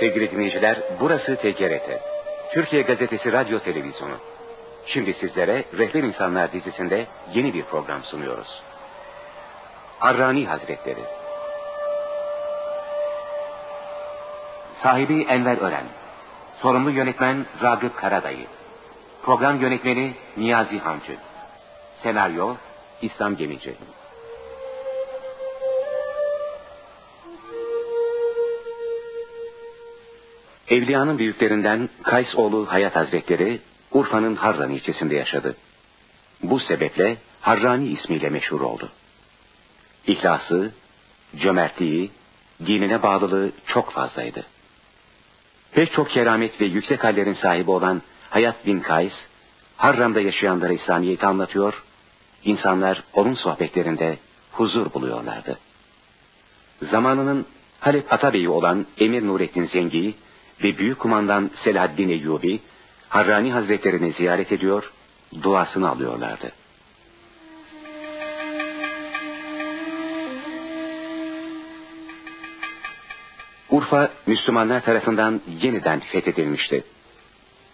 Sevgili dinleyiciler, burası TGRT. Türkiye Gazetesi Radyo Televizyonu. Şimdi sizlere Rehber İnsanlar dizisinde yeni bir program sunuyoruz. Harrani Hazretleri Sahibi Enver Ören Sorumlu yönetmen Ragıp Karadayı Program yönetmeni Niyazi Hancı Senaryo İslam Gemici Evliyanın büyüklerinden Kaysoğlu Hayat Hazretleri Urfa'nın Harran ilçesinde yaşadı. Bu sebeple Harrani ismiyle meşhur oldu. İhlası, cömertliği, dinine bağlılığı çok fazlaydı. Pek çok keramet ve yüksek hallerin sahibi olan Hayat bin Kays, Harran'da yaşayanlara İslamiyet'i anlatıyor, insanlar onun sohbetlerinde huzur buluyorlardı. Zamanının Halep Atabeyi olan Emir Nurettin Zengi ve Büyük Kumandan Selahaddin Eyyubi, Harrani Hazretlerini ziyaret ediyor, duasını alıyorlardı. Urfa Müslümanlar tarafından yeniden fethedilmişti.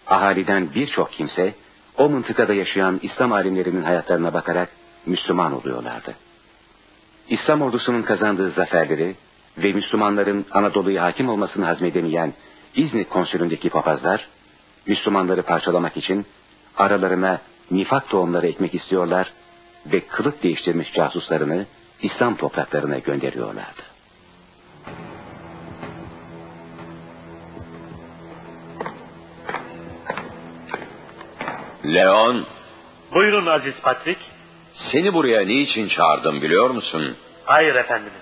Ahaliden birçok kimse o mıntıkada yaşayan İslam alimlerinin hayatlarına bakarak Müslüman oluyorlardı. İslam ordusunun kazandığı zaferleri ve Müslümanların Anadolu'ya hakim olmasını hazmedemeyen İznik konsülündeki papazlar, Müslümanları parçalamak için aralarına nifak tohumları ekmek istiyorlar ve kılık değiştirmiş casuslarını İslam topraklarına gönderiyorlardı. Leon, Buyurun Aziz Patrik. seni buraya niçin çağırdım biliyor musun? Hayır efendimiz.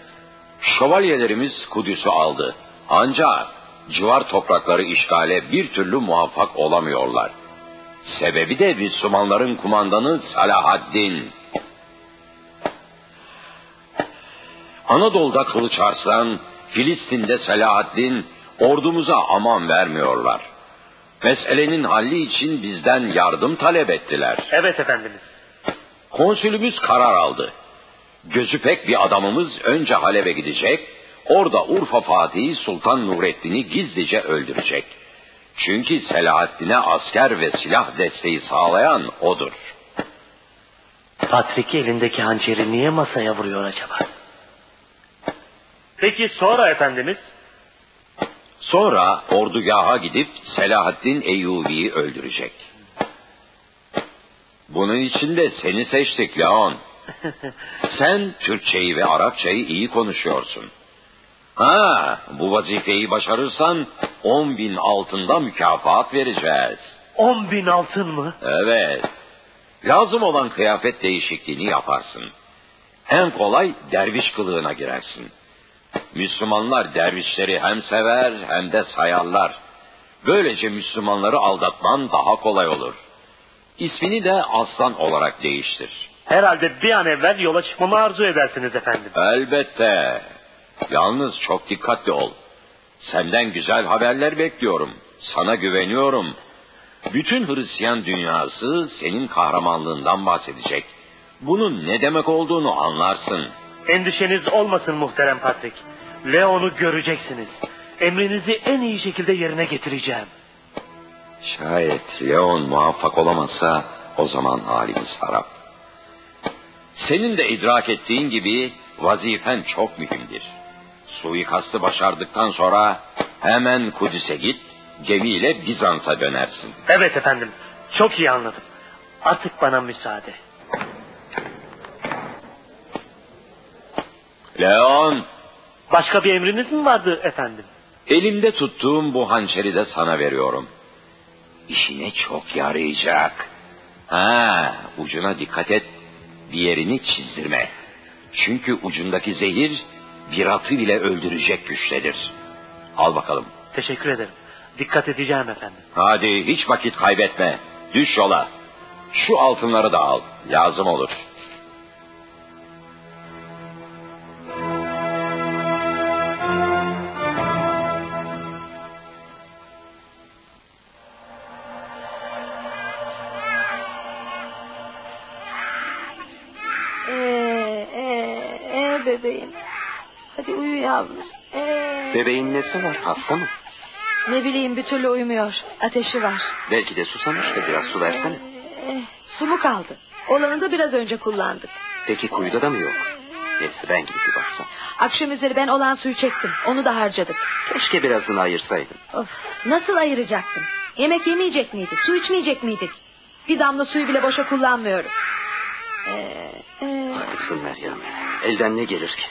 Şövalyelerimiz Kudüs'ü aldı. Ancak civar toprakları işgale bir türlü muvaffak olamıyorlar. Sebebi de Müslümanların kumandanı Salahaddin. Anadolu'da Kılıç Arslan, Filistin'de Selahaddin ordumuza aman vermiyorlar. Meselenin halli için bizden yardım talep ettiler. Evet efendimiz. Konsülümüz karar aldı. Gözü pek bir adamımız önce Halep'e gidecek, orada Urfa Fatihi Sultan Nurettin'i gizlice öldürecek. Çünkü Selahaddin'e asker ve silah desteği sağlayan odur. Patrik elindeki hançeri niye masaya vuruyor acaba? Peki sonra efendimiz? Sonra ordugaha gidip Selahaddin Eyyubi'yi öldürecek. Bunun için de seni seçtik Leon. Sen Türkçeyi ve Arapçayı iyi konuşuyorsun. Ha, bu vazifeyi başarırsan on bin altında mükafat vereceğiz. On bin altın mı? Evet. Lazım olan kıyafet değişikliğini yaparsın. En kolay derviş kılığına girersin. Müslümanlar dervişleri hem sever hem de sayarlar. Böylece Müslümanları aldatman daha kolay olur. İsmini de aslan olarak değiştir. Herhalde bir an evvel yola çıkmamı arzu edersiniz efendim. Elbette. Yalnız çok dikkatli ol. Senden güzel haberler bekliyorum. Sana güveniyorum. Bütün Hristiyan dünyası senin kahramanlığından bahsedecek. Bunun ne demek olduğunu anlarsın. Endişeniz olmasın muhterem Patrik. Leon'u göreceksiniz. Emrinizi en iyi şekilde yerine getireceğim. Şayet Leon muvaffak olamazsa o zaman halimiz harap. Senin de idrak ettiğin gibi vazifen çok mühimdir. Suikastı başardıktan sonra hemen Kudüs'e git, gemiyle Bizans'a dönersin. Evet efendim. Çok iyi anladım. Artık bana müsaade. Leon, Başka bir emriniz mi vardı efendim? elimde tuttuğum bu hançeri de sana veriyorum. İşine çok yarayacak. Ha, ucuna dikkat et, bir yerini çizdirme. Çünkü ucundaki zehir bir atı bile öldürecek güçtedir. Al bakalım. Teşekkür ederim. Dikkat edeceğim efendim. Hadi hiç vakit kaybetme. Düş yola. Şu altınları da al. Lazım olur. Bebeğin nesi var hasta mı? Ne bileyim bir türlü uyumuyor. Ateşi var. Belki de susamıştır biraz su versene. Eh, su mu kaldı? Olanı da biraz önce kullandık. Peki kuyuda da mı yok? Neyse ben gidip bir baksam. Akşam üzeri ben olan suyu çektim. Onu da harcadık. Keşke birazını ayırsaydın. Of, nasıl ayıracaktım? Yemek yemeyecek miydik? Su içmeyecek miydik? Bir damla suyu bile boşa kullanmıyorum. Ee, e, Haklısın Meryem. Elden ne gelir ki?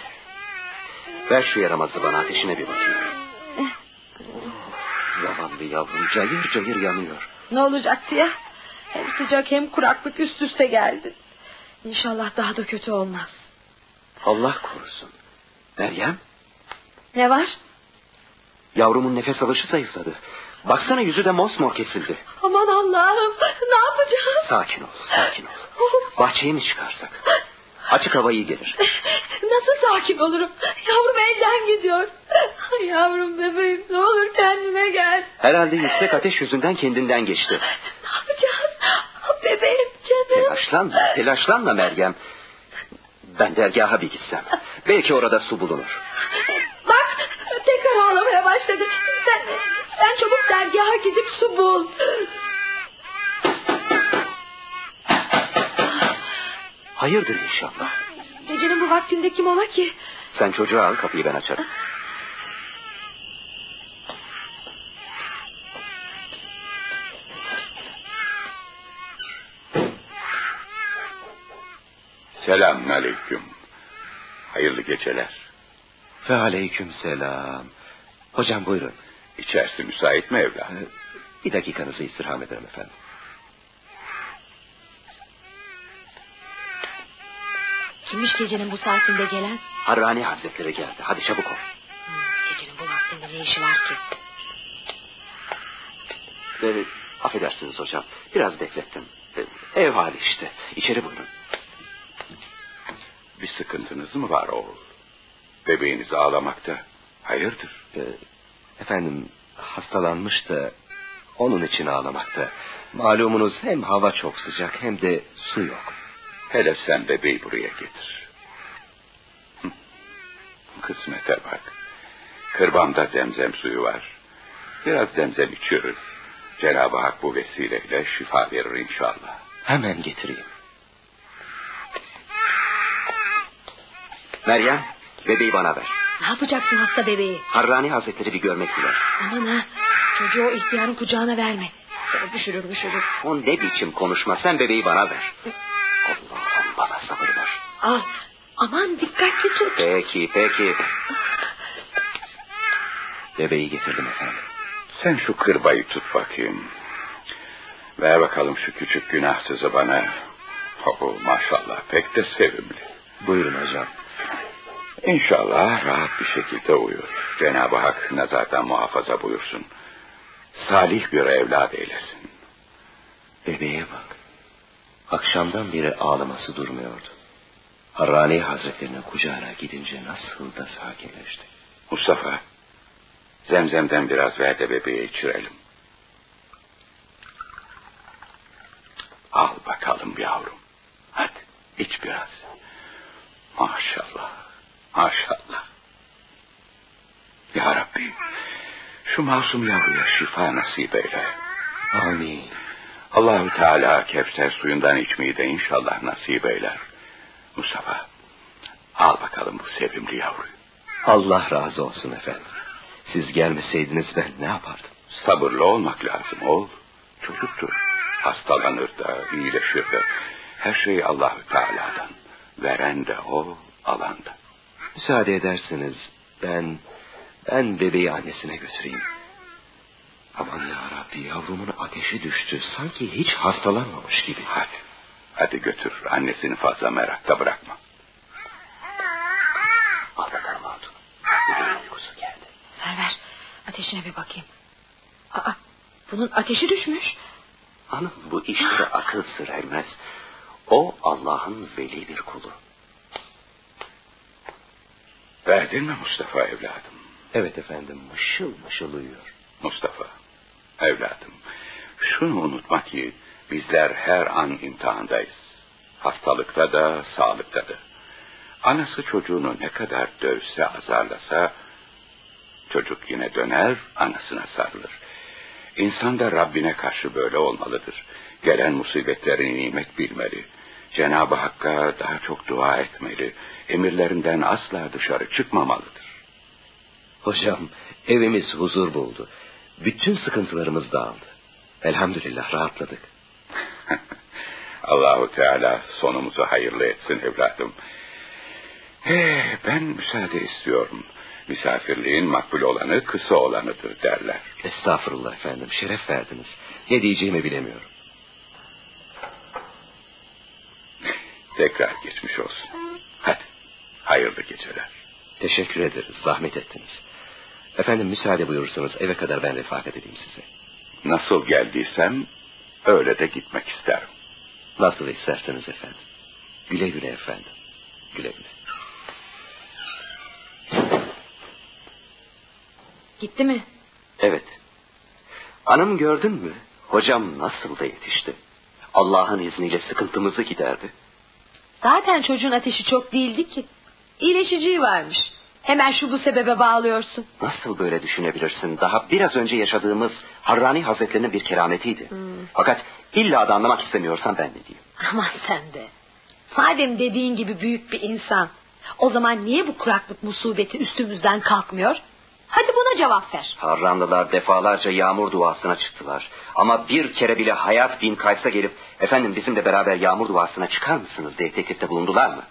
Ver şu yaramazı bana ateşine bir bakayım. Zavallı yavrum cayır cayır yanıyor. ne olacaktı ya? Hem sıcak hem kuraklık üst üste geldi. İnşallah daha da kötü olmaz. Allah korusun. Meryem Ne var? yavrumun nefes alışı zayıfladı. Baksana yüzü de mosmor kesildi. Aman Allah'ım ne yapacağız? Sakin ol sakin ol. Bahçeye mi çıkarsak? Açık hava iyi gelir. Nasıl sakin olurum? Elden gidiyor. Yavrum bebeğim ne olur kendine gel. Herhalde yüksek ateş yüzünden kendinden geçti. Ne yapacağız? Bebeğim canım. Telaşlanma, telaşlanma Meryem. Ben dergaha bir gitsem. Belki orada su bulunur. Bak tekrar ağlamaya başladı. Sen, sen çabuk dergaha gidip su bul. Hayırdır inşallah. Gecenin bu vaktinde kim ola ki? Sen çocuğu al kapıyı ben açarım. Selam aleyküm. Hayırlı geceler. Ve aleyküm selam. Hocam buyurun. İçerisi müsait mi evlat? Ee, Bir dakikanızı istirham ederim efendim. Kimmiş gecenin bu saatinde gelen? Harrani Hazretleri geldi. Hadi çabuk ol. Gecenin bu vaktinde ne işi var ki? Ee, affedersiniz hocam. Biraz beklettim. Ee, ev hali işte. İçeri buyurun. Bir sıkıntınız mı var oğul? Bebeğiniz ağlamakta. Hayırdır? Ee, efendim hastalanmış da onun için ağlamakta. Malumunuz hem hava çok sıcak hem de su yok. Hele sen bebeği buraya getir. Kısmete bak. Kırbamda zemzem suyu var. Biraz zemzem içiyoruz. Cenab-ı Hak bu vesileyle şifa verir inşallah. Hemen getireyim. Meryem, bebeği bana ver. Ne yapacaksın hasta bebeği? Harrani Hazretleri bir görmek diler. Aman ha. Çocuğu o ihtiyarın kucağına verme. Düşürür düşürür. O ne biçim konuşma, sen bebeği bana ver. Allah'ım bana sabır ver. Al. Aman dikkatli tut. Peki, peki. Bebeği getirdim efendim. Sen şu kırbayı tut bakayım. Ver bakalım şu küçük günahsızı bana. Oh, maşallah pek de sevimli. Buyurun hocam. İnşallah rahat bir şekilde uyur. Cenab-ı Hak nazardan muhafaza buyursun. Salih bir evlat eylesin. Bebeğe bak. Akşamdan beri ağlaması durmuyordu. Harrani Hazretlerinin kucağına gidince nasıl da sakinleşti. Mustafa, zemzemden biraz ver de bebeğe içirelim. Al bakalım yavrum. Hadi iç biraz. Maşallah, maşallah. Ya Rabbi, şu masum yavruya şifa nasip eyle. Amin. Allahü Teala Kevser suyundan içmeyi de inşallah nasip eyler. Mustafa, al bakalım bu sevimli yavruyu. Allah razı olsun efendim. Siz gelmeseydiniz ben ne yapardım? Sabırlı olmak lazım oğul. Çocuktur. Hastalanır da, iyileşir de. Her şey Allahü Teala'dan. Veren de o, alan da. Müsaade ederseniz ben ben bebeği annesine götüreyim. Aman ya Rabbi yavrumun ateşi düştü. Sanki hiç hastalanmamış gibi. Hadi, hadi götür. Annesini fazla merakta bırakma. Al bakalım hatun. Bebeğin uykusu geldi. Ver ver. Ateşine bir bakayım. Aa, bunun ateşi düşmüş. Hanım bu işlere akıl sır ermez. O Allah'ın veli bir kulu. Verdin mi Mustafa evladım? Evet efendim mışıl mışıl uyuyor. Mustafa, evladım. Şunu unutma ki bizler her an imtihandayız. Hastalıkta da, sağlıkta da. Anası çocuğunu ne kadar dövse, azarlasa Çocuk yine döner, anasına sarılır. İnsan da Rabbine karşı böyle olmalıdır. Gelen musibetleri nimet bilmeli. Cenab-ı Hakk'a daha çok dua etmeli. Emirlerinden asla dışarı çıkmamalıdır. Hocam evimiz huzur buldu. Bütün sıkıntılarımız dağıldı. Elhamdülillah rahatladık. Allahu Teala sonumuzu hayırlı etsin evladım. Eh, ben müsaade istiyorum. Misafirliğin makbul olanı kısa olanıdır derler. Estağfurullah efendim şeref verdiniz. Ne diyeceğimi bilemiyorum. Tekrar geçmiş olsun. Hadi hayırlı geceler. Teşekkür ederiz zahmet ettiniz. Efendim müsaade buyurursanız eve kadar ben refakat edeyim size. Nasıl geldiysem öyle de gitmek isterim. Nasıl isterseniz efendim. Güle güle efendim. Güle güle. Gitti mi? Evet. Hanım gördün mü? Hocam nasıl da yetişti. Allah'ın izniyle sıkıntımızı giderdi. Zaten çocuğun ateşi çok değildi ki. İyileşiciyi varmış. Hemen şu bu sebebe bağlıyorsun. Nasıl böyle düşünebilirsin? Daha biraz önce yaşadığımız Harrani Hazretlerinin bir kerametiydi. Hmm. Fakat illa da anlamak istemiyorsan ben ne diyeyim? Aman sen de. Madem dediğin gibi büyük bir insan. O zaman niye bu kuraklık musibeti üstümüzden kalkmıyor? Hadi buna cevap ver. Harranlılar defalarca yağmur duasına çıktılar. Ama bir kere bile Hayat bin Kays'a gelip... ...efendim bizimle beraber yağmur duasına çıkar mısınız diye teklifte bulundular mı?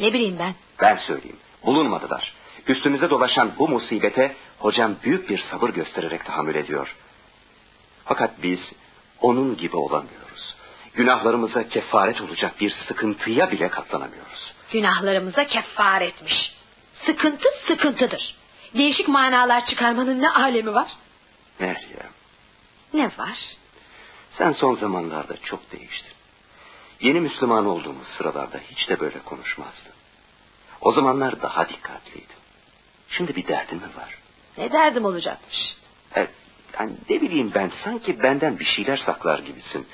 Ne bileyim ben. Ben söyleyeyim. Bulunmadılar. Üstümüze dolaşan bu musibete hocam büyük bir sabır göstererek tahammül ediyor. Fakat biz onun gibi olamıyoruz. Günahlarımıza kefaret olacak bir sıkıntıya bile katlanamıyoruz. Günahlarımıza kefaretmiş. Sıkıntı sıkıntıdır. Değişik manalar çıkarmanın ne alemi var? Meryem, Ne var? sen son zamanlarda çok değiştin. Yeni Müslüman olduğumuz sıralarda hiç de böyle konuşmazdın. O zamanlar daha dikkatliydin. Şimdi bir derdin mi var? Ne derdim olacakmış? E, yani ne bileyim ben sanki benden bir şeyler saklar gibisin.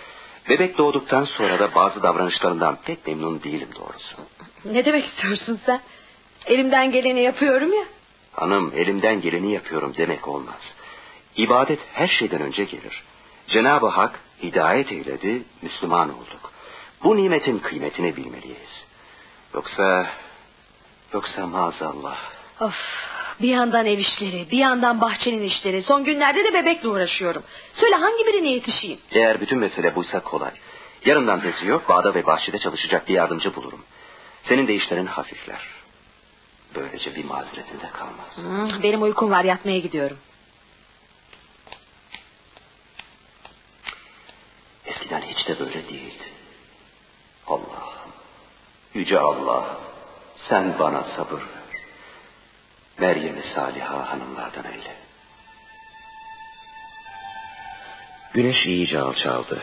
Bebek doğduktan sonra da bazı davranışlarından pek memnun değilim doğrusu. Ne demek istiyorsun sen? Elimden geleni yapıyorum ya. Hanım elimden geleni yapıyorum demek olmaz. İbadet her şeyden önce gelir. Cenab-ı Hak hidayet eyledi, Müslüman olduk. Bu nimetin kıymetini bilmeliyiz. Yoksa, yoksa maazallah. Of, bir yandan ev işleri, bir yandan bahçenin işleri. Son günlerde de bebekle uğraşıyorum. Söyle hangi birine yetişeyim? Eğer bütün mesele buysa kolay. Yarından tezi yok, bağda ve bahçede çalışacak bir yardımcı bulurum. Senin de işlerin hafifler. Böylece bir mazeretin de kalmaz. Hmm, benim uykum var, yatmaya gidiyorum. Eskiden hiç de böyle değildi. Allah, yüce Allah, sen bana sabır ver. Meryem'i Saliha hanımlardan eyle. Güneş iyice alçaldı.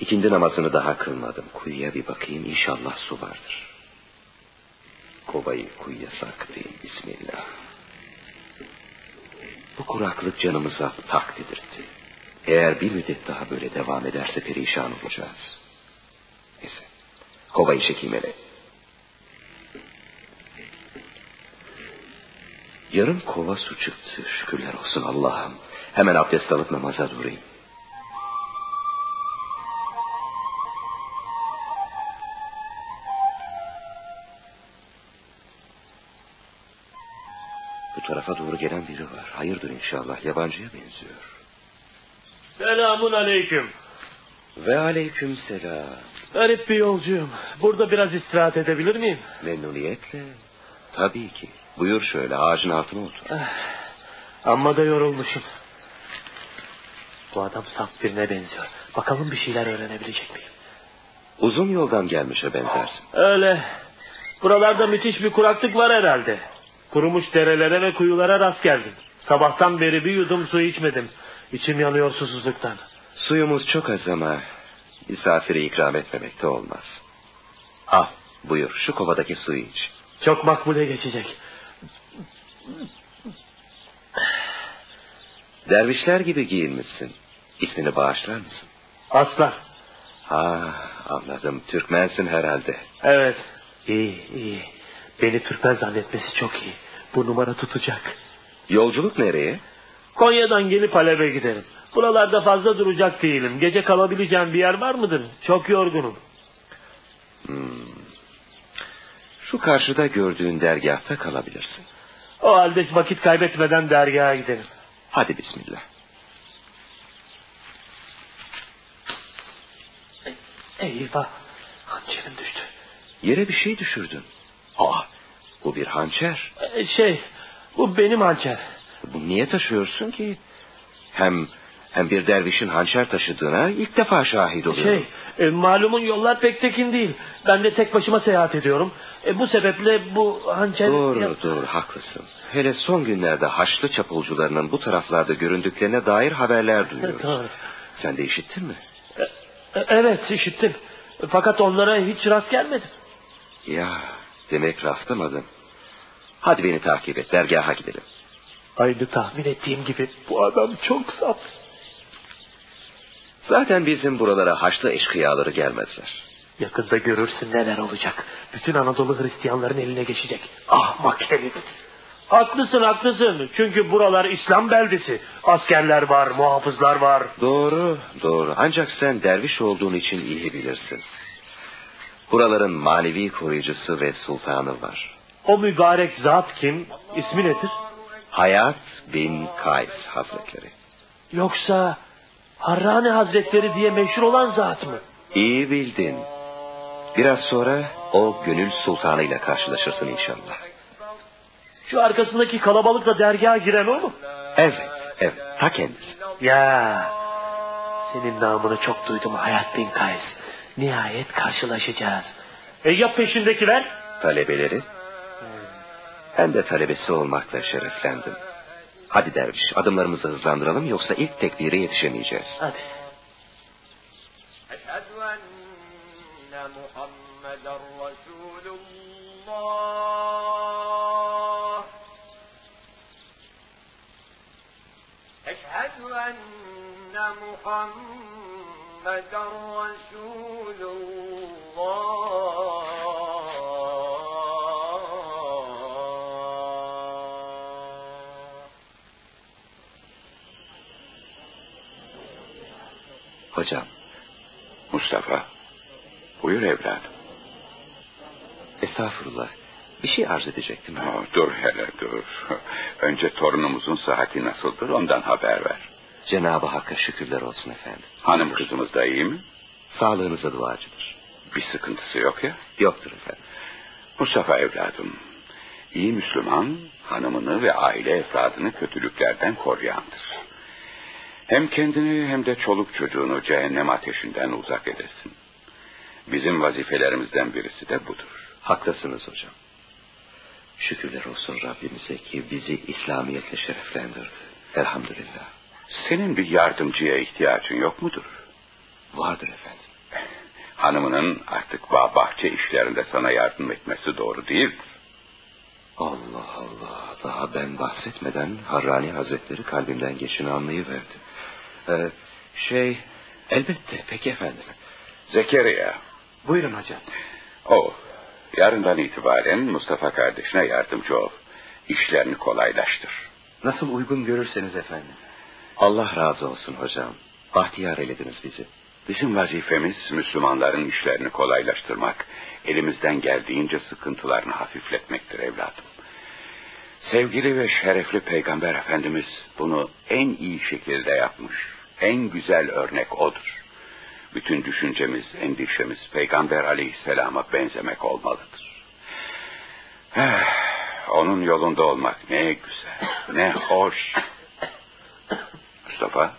İkindi namazını daha kılmadım. Kuyuya bir bakayım inşallah su vardır. Kovayı kuyuya sarkıtayım bismillah. Bu kuraklık canımıza tak dedirtti. Eğer bir müddet daha böyle devam ederse perişan olacağız. Neyse. Kovayı çekeyim hele. Yarım kova su çıktı. Şükürler olsun Allah'ım. Hemen abdest alıp namaza durayım. Bu tarafa doğru gelen biri var. Hayırdır inşallah. Yabancıya benziyor. Selamun aleyküm. Ve aleyküm selam. Garip bir yolcuyum. Burada biraz istirahat edebilir miyim? Memnuniyetle. Tabii ki. Buyur şöyle ağacın altına otur. Amma da yorulmuşum. Bu adam saf birine benziyor. Bakalım bir şeyler öğrenebilecek miyim? Uzun yoldan gelmişe benzersin. Öyle. Buralarda müthiş bir kuraklık var herhalde. Kurumuş derelere ve kuyulara rast geldim. Sabahtan beri bir yudum su içmedim. İçim yanıyor susuzluktan. Suyumuz çok az ama misafire ikram etmemek de olmaz. Al buyur şu kovadaki suyu iç. Çok makbule geçecek. Dervişler gibi giyinmişsin. İsmini bağışlar mısın? Aslan. Ha anladım. Türkmensin herhalde. Evet. İyi iyi. Beni Türkmen zannetmesi çok iyi. Bu numara tutacak. Yolculuk nereye? Konya'dan gelip Halep'e giderim. Buralarda fazla duracak değilim. Gece kalabileceğim bir yer var mıdır? Çok yorgunum. Hmm. Şu karşıda gördüğün dergahta kalabilirsin. O halde vakit kaybetmeden dergaha gidelim. Hadi bismillah. Eyvah. Hançerim düştü. Yere bir şey düşürdün. Aa, bu bir hançer. Ee, Şey, bu benim hançer. Bu niye taşıyorsun ki? Hem hem bir dervişin hançer taşıdığına ilk defa şahit oluyorum. Şey, e, malumun yollar pek tekin değil. Ben de tek başıma seyahat ediyorum. E, bu sebeple bu hançer... Doğru Ya- doğru haklısın. Hele son günlerde Haçlı çapulcularının bu taraflarda göründüklerine dair haberler duyuyoruz. Doğru. Sen de işittin mi? E, Evet işittim. Fakat onlara hiç rast gelmedim. Ya demek rastlamadın. Hadi beni takip et dergaha gidelim. Aynı tahmin ettiğim gibi bu adam çok saf. Zaten bizim buralara Haçlı eşkıyaları gelmezler. Yakında görürsün neler olacak. Bütün Anadolu Hristiyanların eline geçecek. Ahmak herif. Haklısın haklısın. Çünkü buralar İslam beldesi. Askerler var, muhafızlar var. Doğru, doğru. Ancak sen derviş olduğun için iyi bilirsin. Buraların manevi koruyucusu ve sultanı var. O mübarek zat kim? İsmi nedir? Hayat bin Kays Hazretleri. Yoksa Harrani Hazretleri diye meşhur olan zat mı? İyi bildin. Biraz sonra o gönül sultanıyla karşılaşırsın inşallah. Şu arkasındaki kalabalıkla dergaha giren o mu? Evet, evet. Ta kendisi. Ya senin namını çok duydum Hayat bin Kays. Nihayet karşılaşacağız. E ya peşindekiler? Talebeleri. Ben de talebesi olmakla şereflendim. Hadi derviş adımlarımızı hızlandıralım yoksa ilk tekbire yetişemeyeceğiz. Hadi. أن محمدا رسول الله Hocam Mustafa, buyur evladım. estağfurullah bir şey arz edecektim. Aa, dur hele dur. Önce torunumuzun sıhhati nasıldır ondan haber ver. Cenab-ı Hakk'a şükürler olsun efendim. Hanım kızımız da iyi mi? Sağlığınıza duacıdır. Bir sıkıntısı yok ya. Yoktur efendim. Mustafa evladım, iyi Müslüman hanımını ve aile efradını kötülüklerden koruyandır. Hem kendini hem de çoluk çocuğunu cehennem ateşinden uzak edesin. Bizim vazifelerimizden birisi de budur. Haklısınız hocam. Şükürler olsun Rabbimize ki bizi İslamiyetle şereflendirdi. Elhamdülillah. Senin bir yardımcıya ihtiyacın yok mudur? Vardır efendim. Hanımının artık bağ bahçe işlerinde sana yardım etmesi doğru değildir. Allah Allah. Daha ben bahsetmeden Harrani Hazretleri kalbimden geçini anlayıverdi. Ee, şey elbette peki efendim. Zekeriya, Buyurun hocam. o yarından itibaren Mustafa kardeşine yardımcı ol. İşlerini kolaylaştır. Nasıl uygun görürseniz efendim. Allah razı olsun hocam. Bahtiyar eylediniz bizi. Bizim vazifemiz Müslümanların işlerini kolaylaştırmak, elimizden geldiğince sıkıntılarını hafifletmektir evladım. Sevgili ve şerefli Peygamber Efendimiz bunu en iyi şekilde yapmış. En güzel örnek odur. Bütün düşüncemiz, endişemiz Peygamber Aleyhisselam'a benzemek olmalıdır. Eh, onun yolunda olmak ne güzel, ne hoş. Mustafa,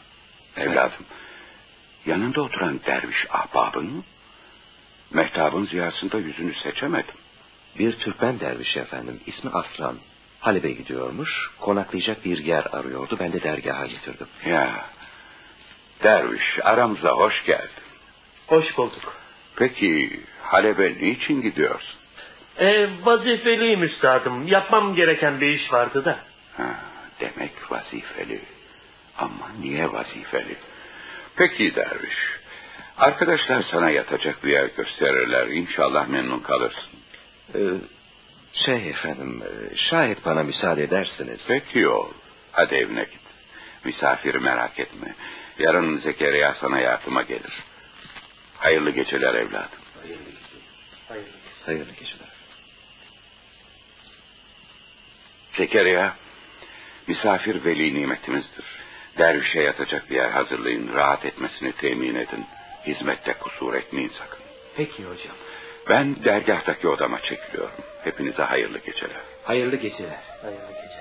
evladım, yanında oturan derviş ahbabın, mehtabın ziyasında yüzünü seçemedim. Bir Türkmen derviş efendim. ismi Aslan. Halep'e gidiyormuş. Konaklayacak bir yer arıyordu. Ben de dergaha getirdim. Ya, derviş aramıza hoş geldin. Hoş bulduk. Peki Halep'e niçin gidiyorsun? E, vazifeliyim üstadım. Yapmam gereken bir iş vardı da. Ha, demek vazifeli. Ama niye vazifeli? Peki derviş. Arkadaşlar sana yatacak bir yer gösterirler. İnşallah memnun kalırsın. Ee, Şey efendim, e, şayet bana müsaade edersiniz. Peki oğul. Hadi evine git. Misafiri merak etme. Yarın Zekeriya sana yardıma gelir. Hayırlı geceler evladım. Hayırlı geceler. Zekeriya, misafir veli nimetimizdir. Dervişe yatacak bir yer hazırlayın, rahat etmesini temin edin. Hizmette kusur etmeyin sakın. Peki hocam. Ben dergahtaki odama çekiliyorum. Hepinize hayırlı geceler. Hayırlı geceler. Hayırlı geceler.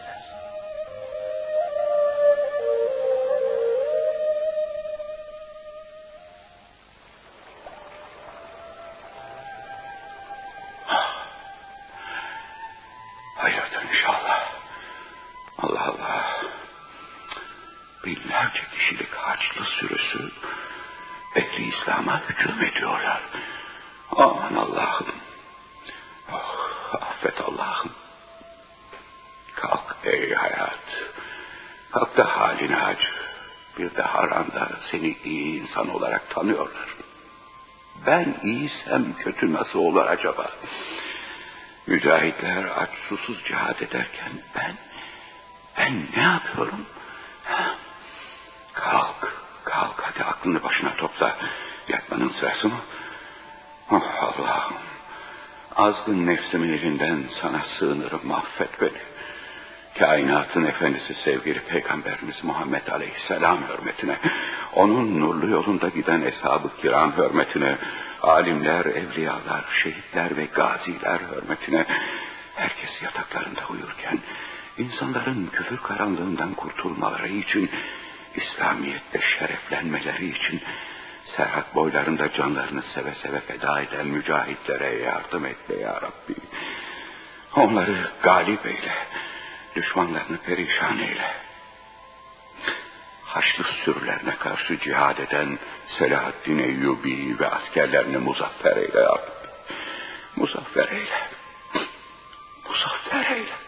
Susuz cihad ederken ben, ben ne yapıyorum? Ha? Kalk, kalk hadi aklını başına topla. Yatmanın sırası mı? Oh Allah'ım. Azgın nefsimin elinden sana sığınırım affet beni. Kainatın efendisi sevgili peygamberimiz Muhammed Aleyhisselam hürmetine, onun nurlu yolunda giden eshab-ı kiram hürmetine, alimler, evliyalar, şehitler ve gaziler hürmetine, insanların küfür karanlığından kurtulmaları için, İslamiyet'te şereflenmeleri için, serhat boylarında canlarını seve seve feda eden mücahitlere yardım et be ya Rabbi. Onları galip eyle, düşmanlarını perişan eyle. Haçlı sürülerine karşı cihad eden Selahaddin Eyyubi ve askerlerini muzaffer eyle ya Rabbi. Muzaffer eyle. Muzaffer eyle.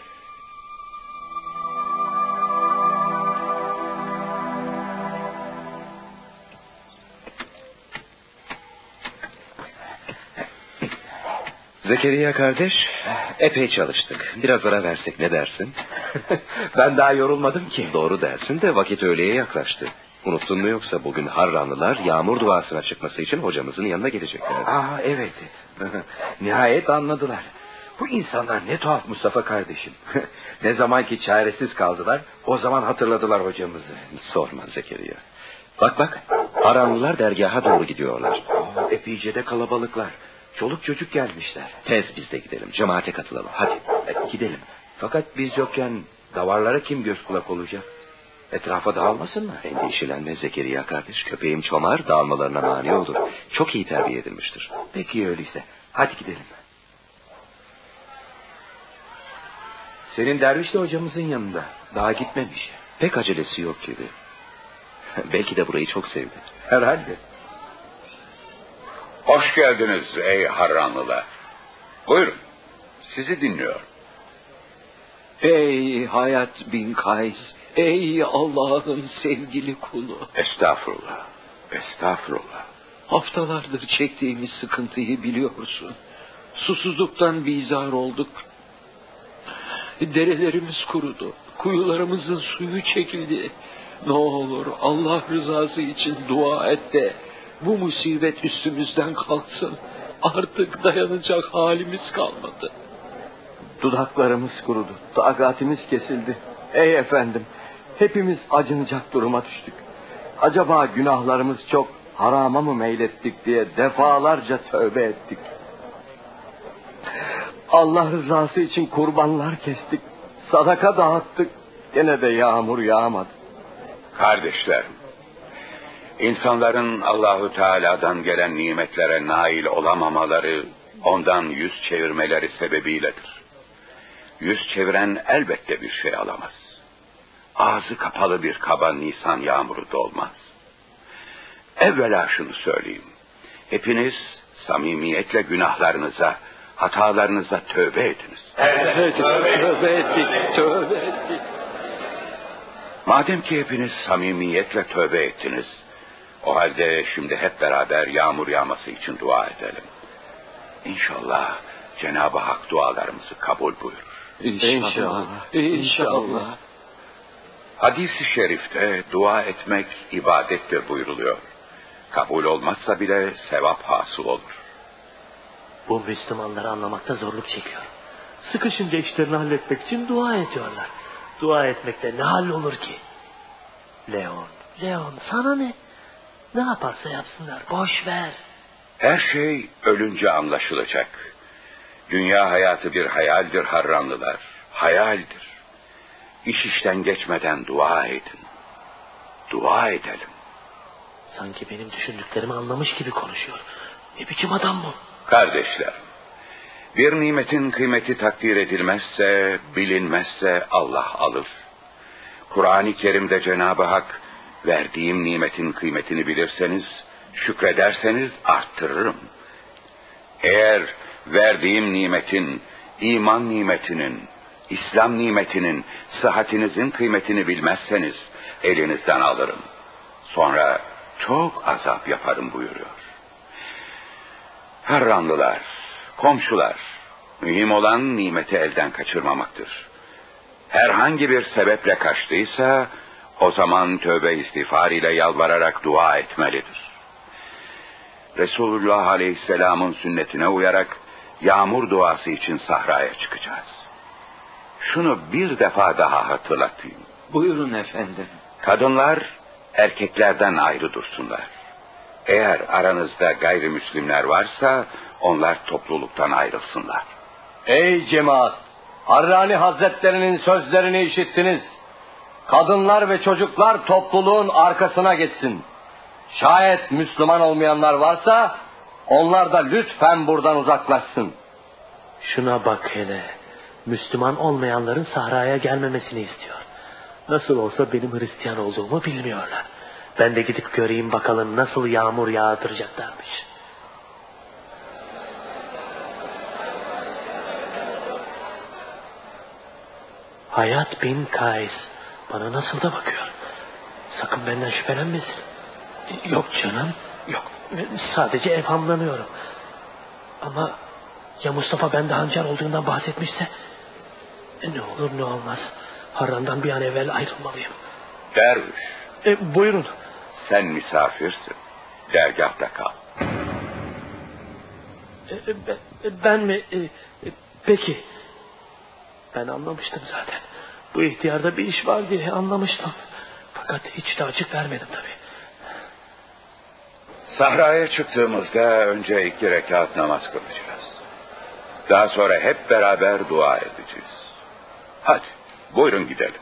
Zekeriya kardeş, epey çalıştık. Biraz ara versek ne dersin? ben daha yorulmadım ki. Doğru dersin de vakit öğleye yaklaştı. Unuttun mu yoksa bugün Harranlılar yağmur duasına çıkması için hocamızın yanına gelecekler. Aa evet. Nihayet anladılar. Bu insanlar ne tuhaf Mustafa kardeşim. ne zaman ki çaresiz kaldılar o zaman hatırladılar hocamızı. Sorma Zekeriya. Bak bak Harranlılar dergaha doğru gidiyorlar. Aa, epeyce de kalabalıklar. Çoluk çocuk gelmişler. Tez biz de gidelim cemaate katılalım hadi. E, gidelim. Fakat biz yokken davarlara kim göz kulak olacak? Etrafa dağılmasınlar. Endişelenme Zekeriya kardeş. Köpeğim çomar dağılmalarına mani olur. Çok iyi terbiye edilmiştir. Peki öyleyse. Hadi gidelim. Senin derviş de hocamızın yanında. Daha gitmemiş. Pek acelesi yok gibi. Belki de burayı çok sevdi. Herhalde. Hoş geldiniz ey Harranlılar. Buyurun. Sizi dinliyorum. Ey Hayat bin Kays, ey Allah'ın sevgili kulu. Estağfurullah. Estağfurullah. Haftalardır çektiğimiz sıkıntıyı biliyorsun. Susuzluktan bizar olduk. Derelerimiz kurudu. Kuyularımızın suyu çekildi. Ne olur Allah rızası için dua et de bu musibet üstümüzden kalksın. Artık dayanacak halimiz kalmadı. Dudaklarımız kurudu. Takatimiz kesildi. Ey efendim, hepimiz acınacak duruma düştük. Acaba günahlarımız çok harama mı meylettik diye defalarca tövbe ettik. Allah rızası için kurbanlar kestik. Sadaka dağıttık. Gene de yağmur yağmadı. Kardeşlerim, insanların Allahu Teala'dan gelen nimetlere nail olamamaları, ondan yüz çevirmeleri sebebiyledir. Yüz çeviren elbette bir şey alamaz. Ağzı kapalı bir kaba Nisan yağmuru dolmaz. Evvela şunu söyleyeyim. Hepiniz samimiyetle günahlarınıza, hatalarınıza tövbe ediniz. Evet, tövbe ettik, tövbe ettik. Madem ki hepiniz samimiyetle tövbe ettiniz, o halde şimdi hep beraber yağmur yağması için dua edelim. İnşallah Cenab-ı Hak dualarımızı kabul buyurur. İnşallah. İnşallah. Hadis-i şerifte dua etmek ibadettir buyuruluyor. Kabul olmazsa bile sevap hasıl olur. Bu Müslümanları anlamakta zorluk çekiyor. Sıkışınca işlerini halletmek için dua ediyorlar. Dua etmekte ne hal olur ki? Leon, Leon sana ne? Ne yaparsa yapsınlar boş ver. Her şey ölünce anlaşılacak. Dünya hayatı bir hayaldir harranlılar. Hayaldir. İş işten geçmeden dua edin. Dua edelim. Sanki benim düşündüklerimi anlamış gibi konuşuyor. Ne biçim adam bu? Kardeşler, bir nimetin kıymeti takdir edilmezse, bilinmezse Allah alır. Kur'an-ı Kerim'de Cenab-ı Hak, verdiğim nimetin kıymetini bilirseniz, şükrederseniz arttırırım. Eğer verdiğim nimetin, iman nimetinin, İslam nimetinin, sıhhatinizin kıymetini bilmezseniz, elinizden alırım. Sonra çok azap yaparım buyuruyor. Harranlılar, komşular, mühim olan nimeti elden kaçırmamaktır. Herhangi bir sebeple kaçtıysa, o zaman tövbe istiğfar ile yalvararak dua etmelidir. Resulullah Aleyhisselam'ın sünnetine uyarak yağmur duası için sahraya çıkacağız. Şunu bir defa daha hatırlatayım. Buyurun efendim. Kadınlar erkeklerden ayrı dursunlar. Eğer aranızda gayrimüslimler varsa onlar topluluktan ayrılsınlar. Ey cemaat! Harrani Hazretlerinin sözlerini işittiniz. Kadınlar ve çocuklar topluluğun arkasına geçsin. Şayet Müslüman olmayanlar varsa onlar da lütfen buradan uzaklaşsın. Şuna bak hele. Müslüman olmayanların sahraya gelmemesini istiyor. Nasıl olsa benim Hristiyan olduğumu bilmiyorlar. Ben de gidip göreyim bakalım nasıl yağmur yağdıracaklarmış. Hayat bin Kays bana nasıl da bakıyor. Sakın benden şüphelenmesin. Yok canım, yok. Sadece evhamlanıyorum. Ama ya Mustafa bende hançer olduğundan bahsetmişse? E, ne olur ne olmaz. Harran'dan bir an evvel ayrılmalıyım. Derviş, E, buyurun. sen misafirsin. Dergahta kal. E, e, ben, e, ben mi? E, e, peki. Ben anlamıştım zaten. Bu ihtiyarda bir iş var diye anlamıştım. Fakat hiç de açık vermedim tabii. Sahraya çıktığımızda önce iki rekat namaz kılacağız. Daha sonra hep beraber dua edeceğiz. Hadi buyurun gidelim.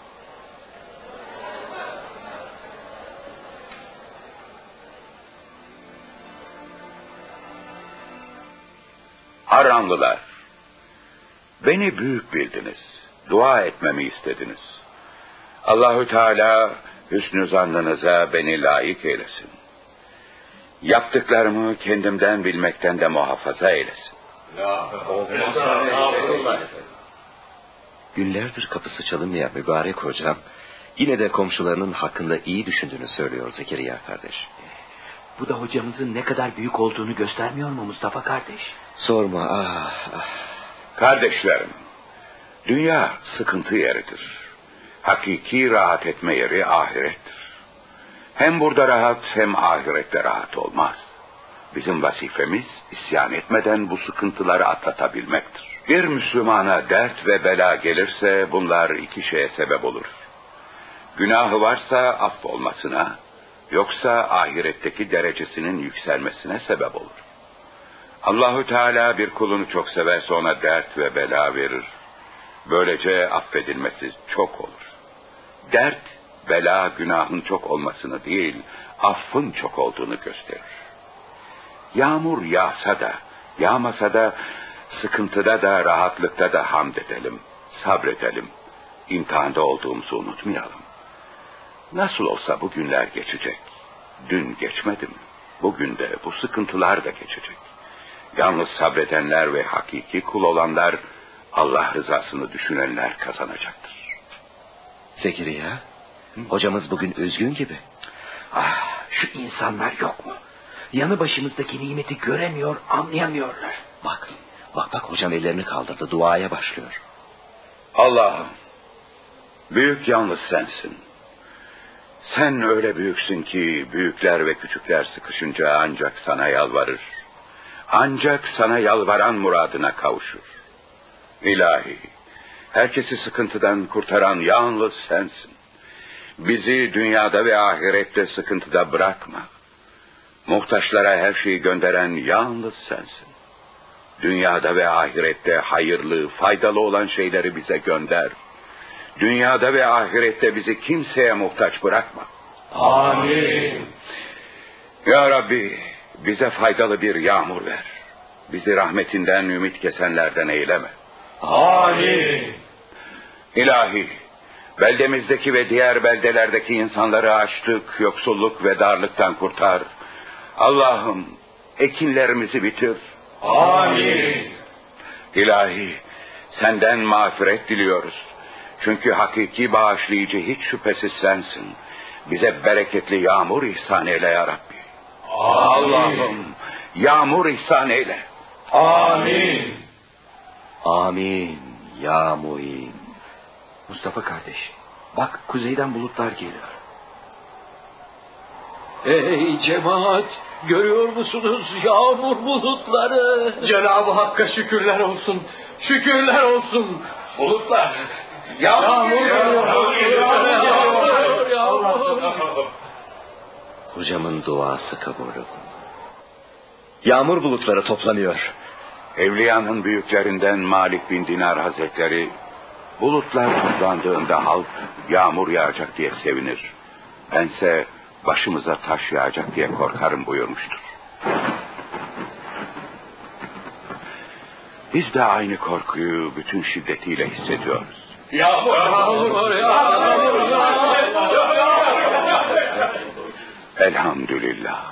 Harranlılar, beni büyük bildiniz. Dua etmemi istediniz. Allahü Teala hüsnü zannınıza beni layık eylesin. Yaptıklarımı kendimden bilmekten de muhafaza eylesin. Günlerdir kapısı çalınmayan mübarek hocam yine de komşularının hakkında iyi düşündüğünü söylüyor Zekeriya kardeş. Bu da hocamızın ne kadar büyük olduğunu göstermiyor mu Mustafa kardeş? Sorma ah ah. Kardeşlerim, dünya sıkıntı yeridir. Hakiki rahat etme yeri ahirettir. Hem burada rahat hem ahirette rahat olmaz. Bizim vazifemiz isyan etmeden bu sıkıntıları atlatabilmektir. Bir Müslümana dert ve bela gelirse bunlar iki şeye sebep olur. Günahı varsa affolmasına, yoksa ahiretteki derecesinin yükselmesine sebep olur. Allahü Teala bir kulunu çok severse ona dert ve bela verir. Böylece affedilmesi çok olur. Dert, bela günahın çok olmasını değil, affın çok olduğunu gösterir. Yağmur yağsa da, yağmasa da, sıkıntıda da, rahatlıkta da hamd edelim, sabredelim. İmtihanda olduğumuzu unutmayalım. Nasıl olsa bu günler geçecek. Dün geçmedi mi? Bugün de bu sıkıntılar da geçecek. Yalnız sabredenler ve hakiki kul olanlar, Allah rızasını düşünenler kazanacaktır. Zekeriya hocamız bugün üzgün gibi. Ah şu insanlar yok mu? Yanı başımızdaki nimeti göremiyor, anlayamıyorlar. Bak bak bak hocam ellerini kaldırdı. Duaya başlıyor. Allah'ım, büyük yalnız sensin. Sen öyle büyüksün ki büyükler ve küçükler sıkışınca ancak sana yalvarır. Ancak sana yalvaran muradına kavuşur. İlahi, herkesi sıkıntıdan kurtaran yalnız sensin. Bizi dünyada ve ahirette sıkıntıda bırakma. Muhtaçlara her şeyi gönderen yalnız sensin. Dünyada ve ahirette hayırlı, faydalı olan şeyleri bize gönder. Dünyada ve ahirette bizi kimseye muhtaç bırakma. Amin. Ya Rabbi bize faydalı bir yağmur ver. Bizi rahmetinden ümit kesenlerden eyleme. Amin. İlahi, beldemizdeki ve diğer beldelerdeki insanları açlık, yoksulluk ve darlıktan kurtar. Allah'ım ekinlerimizi bitir. Amin. İlahi, senden mağfiret diliyoruz. Çünkü hakiki bağışlayıcı hiç şüphesiz sensin. Bize bereketli yağmur ihsan eyle ya Rabbi. Allah'ım yağmur ihsan eyle. Amin. Amin. Ya muin. Mustafa kardeş, bak kuzeyden bulutlar geliyor. Ey cemaat, görüyor musunuz yağmur bulutları? Cenab-ı Hakk'a şükürler olsun. Şükürler olsun. Bulutlar. Yağmur Yağmur, yağmur. Hocamın duası kabul olundu. Yağmur bulutları toplanıyor. Evliyanın büyüklerinden Malik bin Dinar Hazretleri bulutlar toplandığında halk yağmur yağacak diye sevinir. Bense başımıza taş yağacak diye korkarım buyurmuştur. Biz de aynı korkuyu bütün şiddetiyle hissediyoruz. Yağmur, yağmur, yağmur, Elhamdülillah.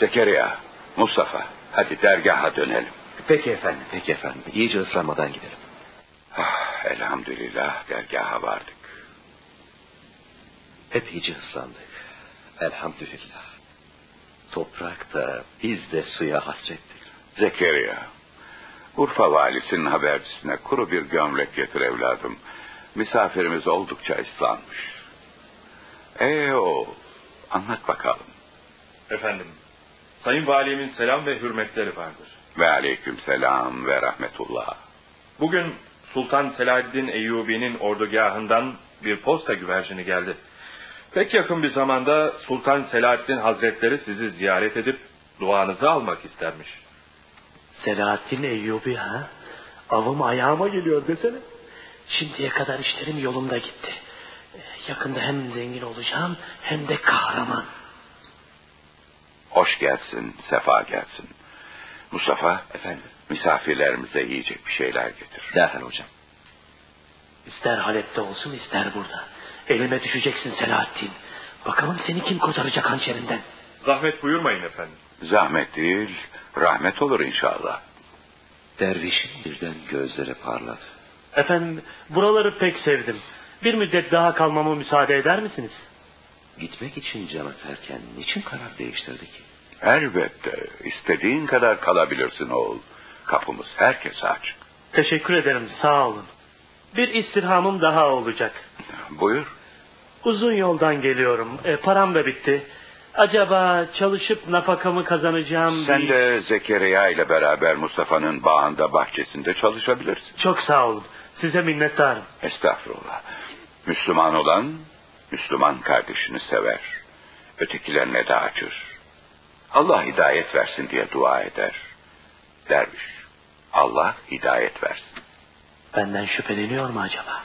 Zekeriya, Mustafa, hadi dergaha dönelim. Peki efendim. Peki efendim. İyice ıslanmadan gidelim. Ah, elhamdülillah dergaha vardık. Hep iyice ıslandık. Elhamdülillah. Toprak da biz de suya hasrettik. Zekeriya, Urfa valisinin habercisine kuru bir gömlek getir evladım. Misafirimiz oldukça ıslanmış. Ee o, anlat bakalım. Efendim, Sayın Valimin selam ve hürmetleri vardır. Ve aleyküm selam ve rahmetullah. Bugün Sultan Selahaddin Eyyubi'nin ordugahından bir posta güvercini geldi. Pek yakın bir zamanda Sultan Selahaddin Hazretleri sizi ziyaret edip duanızı almak istermiş. Selahattin Eyyubi ha? Avım ayağıma geliyor desene. Şimdiye kadar işlerim yolunda gitti. Yakında hem zengin olacağım hem de kahraman. Hoş gelsin, sefa gelsin. Mustafa, efendim, misafirlerimize yiyecek bir şeyler getir. Derhal hocam. İster Halep'te olsun ister burada. Elime düşeceksin Selahattin. Bakalım seni kim kurtaracak hançerinden. Zahmet buyurmayın efendim. Zahmet değil, rahmet olur inşallah. Dervişin birden gözleri parladı. Efendim buraları pek sevdim. Bir müddet daha kalmama müsaade eder misiniz? Gitmek için can atarken niçin karar değiştirdi ki? Elbette, istediğin kadar kalabilirsin oğul. Kapımız herkese açık. Teşekkür ederim sağ olun. Bir istirhamım daha olacak. Buyur. Uzun yoldan geliyorum. E, param da bitti. Acaba çalışıp nafakamı kazanacağım Sen bir... de Zekeriya ile beraber Mustafa'nın bağında bahçesinde çalışabilirsin. Çok sağ olun. Size minnettarım. Estağfurullah. Müslüman olan Müslüman kardeşini sever. Ötekilerine de açır. Allah hidayet versin diye dua eder. Derviş. Allah hidayet versin. Benden şüpheleniyor mu acaba?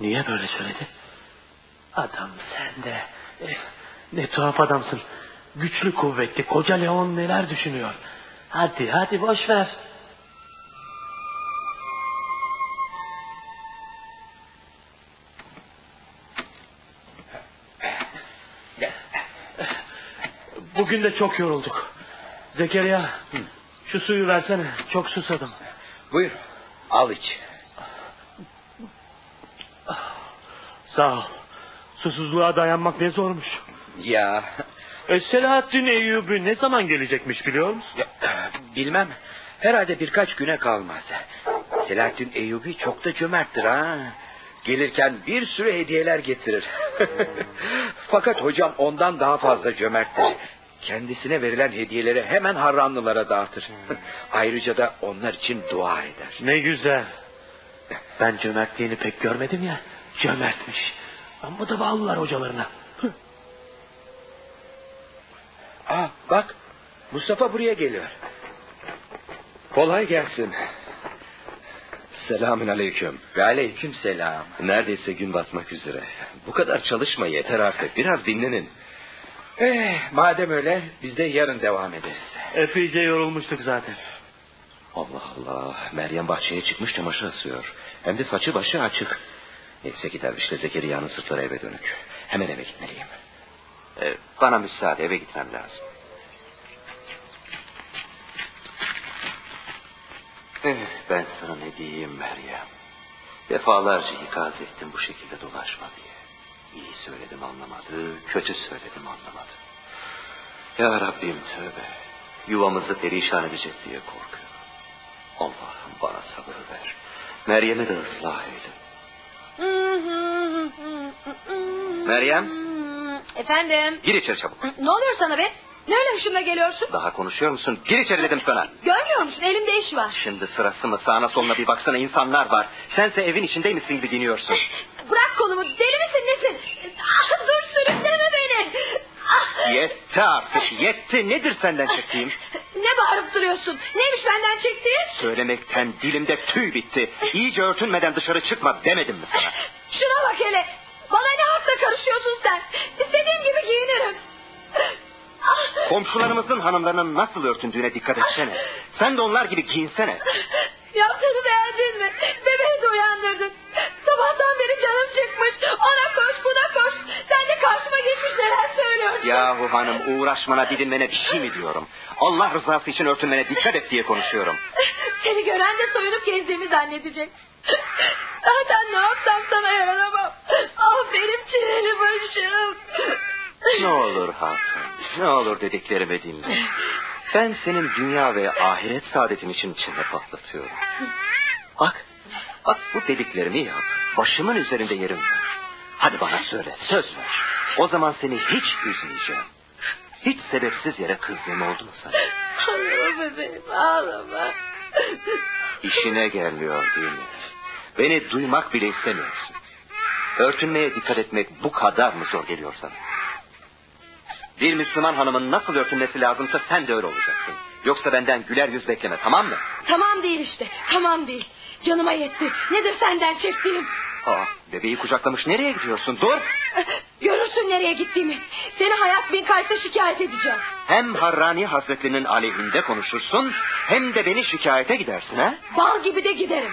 Niye böyle söyledi? Adam sen de... eh, ne tuhaf adamsın. Güçlü kuvvetli koca Leon neler düşünüyor. Hadi hadi boş ver. Bugün de çok yorulduk. Zekeriya şu suyu versene. Çok susadım. Buyur, al iç. Sağ ol. Susuzluğa dayanmak ne zormuş. Ya, E, Selahattin Eyyubi ne zaman gelecekmiş biliyor musun? ya, bilmem. Herhalde birkaç güne kalmaz. Selahattin Eyyubi çok da cömerttir ha. Gelirken bir sürü hediyeler getirir. Fakat hocam ondan daha fazla cömerttir. Kendisine verilen hediyeleri hemen harranlılara dağıtır. Ayrıca da onlar için dua eder. Ne güzel. Ben cömertliğini pek görmedim ya. Cömertmiş. Ama da bağlılar hocalarına. Aa, bak Mustafa buraya geliyor. Kolay gelsin. Selamün aleyküm. Ve aleyküm selam. Neredeyse gün batmak üzere. Bu kadar çalışma yeter artık. Biraz dinlenin. Eh, madem öyle biz de yarın devam ederiz. Epeyce yorulmuştuk zaten. Allah Allah. Meryem bahçeye çıkmış çamaşır asıyor. Hem de saçı başı açık. Neyse ki dervişle Zekeriya'nın sırtları eve dönük. Hemen eve gitmeliyim. Ee, bana müsaade eve gitmem lazım. Eh, ben sana ne diyeyim Meryem. Defalarca ikaz ettim bu şekilde dolaşma diye. İyi söyledim anlamadı, kötü söyledim anlamadı. Ya Rabbim tövbe. Yuvamızı perişan edecek diye korkuyorum. Allah'ım bana sabır ver. Meryem'i de ıslah eyle. Meryem? Efendim? Gir içeri çabuk. Ne oluyor sana be? Ne öyle hışımla geliyorsun? Daha konuşuyor musun? Gir içeri dedim sana. Görmüyor musun? Elimde iş var. Şimdi sırası mı? Sağına soluna bir baksana insanlar var. Sense evin içindeymişsin gibi giyiniyorsun. Bırak kolumu. Deli Yetti artık yetti. Nedir senden çektiğim? Ne bağırıp duruyorsun? Neymiş benden çektiğin? Söylemekten dilimde tüy bitti. İyice örtünmeden dışarı çıkma demedim mi sana? Şuna bak hele. Bana ne hakla karışıyorsun sen? İstediğim gibi giyinirim. Ah. Komşularımızın hanımlarının nasıl örtündüğüne dikkat etsene. Sen de onlar gibi giyinsene. Yaptığını beğendin mi? Bebeği de uyandırdın. Sabahtan beri canım çıkmış. Ona koş buna koş. Sen de karşıma geçmiş neler söylüyorsun. Yahu hanım uğraşmana didinmene bir şey mi diyorum? Allah rızası için örtünmene dikkat et diye konuşuyorum. Seni gören de soyunup gezdiğimi zannedecek. Zaten ne yapsam sana yaranamam. Ah benim çileli başım. Ne olur hatun, ne olur dediklerimi dinle. Ben senin dünya ve ahiret saadetin için içinde patlatıyorum. Bak, bak bu dediklerimi yap. Başımın üzerinde yerim var. Hadi bana söyle, söz ver. O zaman seni hiç üzmeyeceğim. Hiç sebepsiz yere kızdığım oldu mu sana? Ağlama bebeğim ağlama. İşine gelmiyor değil mi? Beni duymak bile istemiyorsun. Örtünmeye dikkat etmek bu kadar mı zor geliyor sana? Bir Müslüman hanımın nasıl örtünmesi lazımsa sen de öyle olacaksın. Yoksa benden güler yüz bekleme tamam mı? Tamam değil işte tamam değil. Canıma yetti. Nedir senden çektiğim? Aa, bebeği kucaklamış nereye gidiyorsun? Dur! Görürsün nereye gittiğimi. Seni Hayat bin Kays'a şikayet edeceğim. Hem Harrani Hazretlerinin aleyhinde konuşursun... ...hem de beni şikayete gidersin ha? Bal gibi de giderim.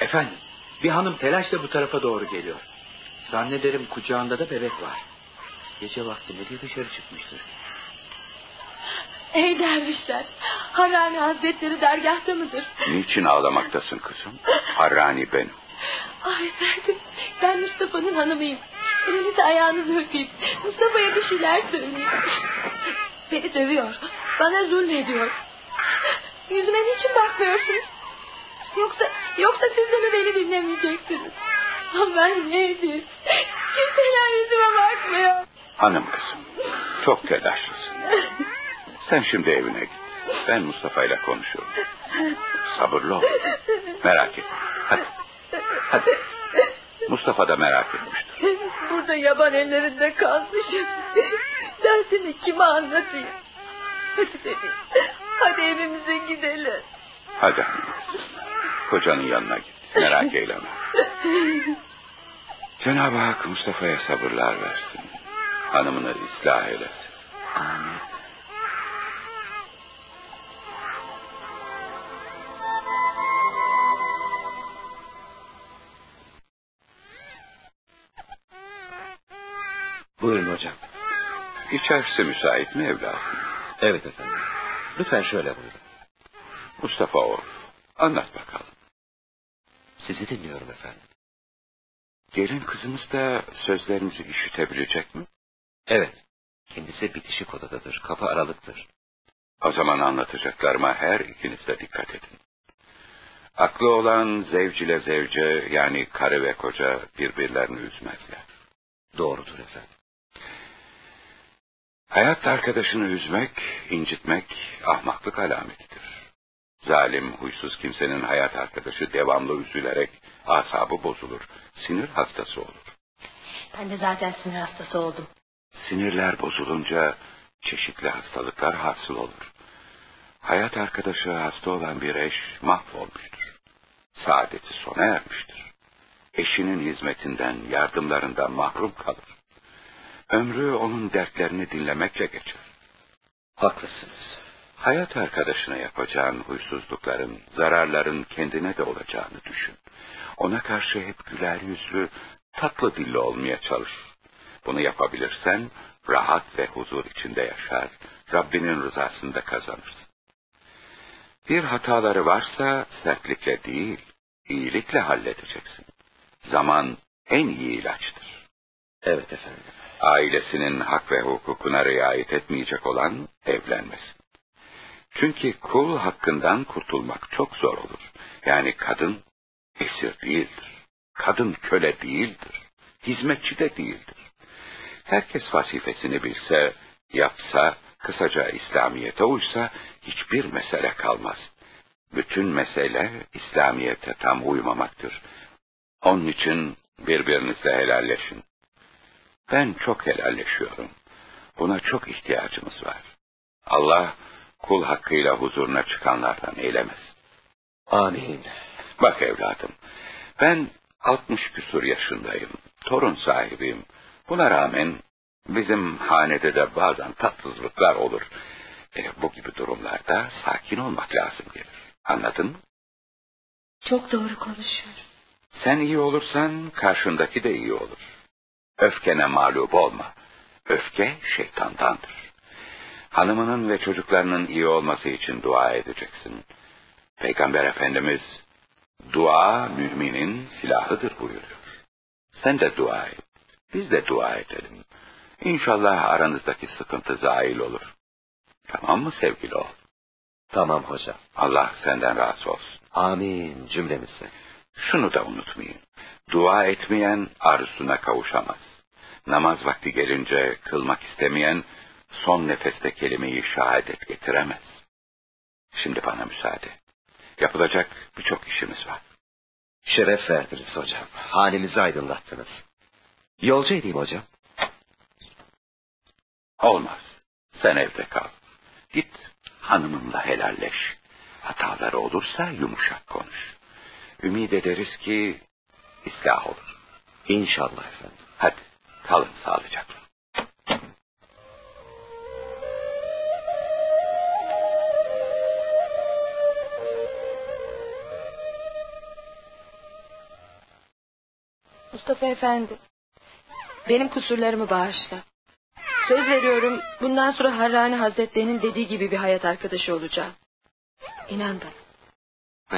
Efendim bir hanım telaşla bu tarafa doğru geliyor. Zannederim kucağında da bebek var. Gece vakti ne diye dışarı çıkmıştır. Ey dervişler. Harami Hazretleri dergahta mıdır? Niçin ağlamaktasın kızım? Harrani benim. Ay efendim ben Mustafa'nın hanımıyım. Elinizi ayağınızı öpeyim. Mustafa'ya bir şeyler söyleyin. Beni dövüyor. Bana zulmediyor. Yüzüme niçin bakmıyorsunuz? Yoksa yoksa siz de mi beni dinlemeyeceksiniz? Ama ben ne Kimseler yüzüme bakmıyor. Hanım kızım çok telaşlısın. Sen şimdi evine git. Ben Mustafa ile konuşurum. Sabırlı ol. Merak etme. Hadi. Hadi. Mustafa da merak etmiştir. Burada yaban ellerinde kalmışım. Dersini kime anlatayım? Hadi bebeğim. Hadi evimize gidelim. Hadi hanım. Kocanın yanına git. Merak eyleme. Cenab-ı Hak Mustafa'ya sabırlar versin. Hanımını ıslah eylesin. Amin. Buyurun hocam. İçerisi müsait mi evladım? Evet efendim. Lütfen şöyle buyurun. Mustafa oğul. Anlat bakalım. Sizi dinliyorum efendim. Gelin kızımız da sözlerimizi işitebilecek mi? Evet. Kendisi bitişik odadadır. Kapı aralıktır. O zaman anlatacaklarıma her ikiniz de dikkat edin. Aklı olan zevc ile zevce yani karı ve koca birbirlerini üzmezler. Doğrudur efendim. Hayat arkadaşını üzmek, incitmek ahmaklık alametidir. Zalim, huysuz kimsenin hayat arkadaşı devamlı üzülerek asabı bozulur, sinir hastası olur. Ben de zaten sinir hastası oldum. Sinirler bozulunca çeşitli hastalıklar hasıl olur. Hayat arkadaşı hasta olan bir eş mahvolmuştur. Saadeti sona ermiştir. Eşinin hizmetinden, yardımlarından mahrum kalır. Ömrü onun dertlerini dinlemekle geçer. Haklısınız. Hayat arkadaşına yapacağın huysuzlukların, zararların kendine de olacağını düşün. Ona karşı hep güler yüzlü, tatlı dilli olmaya çalış. Bunu yapabilirsen rahat ve huzur içinde yaşar, Rabbinin rızasını da kazanırsın. Bir hataları varsa sertlikle değil, iyilikle halledeceksin. Zaman en iyi ilaçtır. Evet efendim. Ailesinin hak ve hukukuna riayet etmeyecek olan evlenmesin. Çünkü kul hakkından kurtulmak çok zor olur. Yani kadın esir değildir. Kadın köle değildir. Hizmetçi de değildir. Herkes vazifesini bilse, yapsa, kısaca İslamiyet'e uysa hiçbir mesele kalmaz. Bütün mesele İslamiyet'e tam uymamaktır. Onun için birbirinizle helalleşin. Ben çok helalleşiyorum. Buna çok ihtiyacımız var. Allah kul hakkıyla huzuruna çıkanlardan eylemez. Amin. Bak evladım, ben 60 küsur yaşındayım. Torun sahibiyim. Buna rağmen bizim hanede de bazen tatsızlıklar olur. E, bu gibi durumlarda sakin olmak lazım gelir. Anladın mı? Çok doğru konuşuyorum. Sen iyi olursan karşındaki de iyi olur. Öfkene mağlup olma. Öfke şeytandandır. Hanımının ve çocuklarının iyi olması için dua edeceksin. Peygamber Efendimiz dua müminin silahıdır buyuruyor. Sen de dua et. Biz de dua edelim. İnşallah aranızdaki sıkıntı zail olur. Tamam mı sevgili oğul? Tamam hocam. Allah senden razı olsun. Amin cümlemize. Şunu da unutmayın. Dua etmeyen arzusuna kavuşamaz. Namaz vakti gelince kılmak istemeyen son nefeste kelimeyi şehadet getiremez. Şimdi bana müsaade. Yapılacak birçok işimiz var. Şeref verdiniz hocam. Halimizi aydınlattınız. Yolcu edeyim hocam. Olmaz. Sen evde kal. Git hanımınla helalleş. Hataları olursa yumuşak konuş. Ümid ederiz ki ıslah olur. İnşallah efendim. Hadi kalın sağlıcakla. Mustafa Efendi. Benim kusurlarımı bağışla. Söz veriyorum bundan sonra Harrani Hazretlerinin dediği gibi bir hayat arkadaşı olacağım. İnan bana.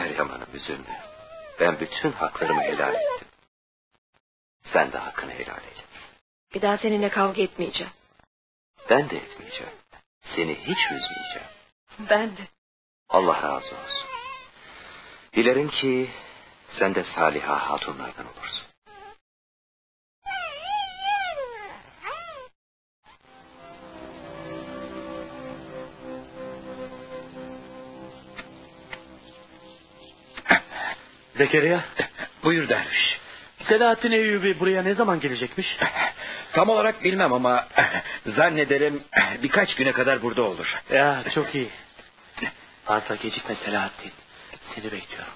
Meryem Hanım üzülme. Ben bütün haklarımı helal ettim. Sen de hakkını helal et. Bir daha seninle kavga etmeyeceğim. Ben de etmeyeceğim. Seni hiç üzmeyeceğim. Ben de. Allah razı olsun. Dilerim ki sen de Saliha hatunlardan olursun. Zekeriya, Buyur derviş. Selahattin Eyyubi buraya ne zaman gelecekmiş? Tam olarak bilmem ama zannederim birkaç güne kadar burada olur. Ya çok iyi. Fazla gecikme Selahattin. Seni bekliyorum.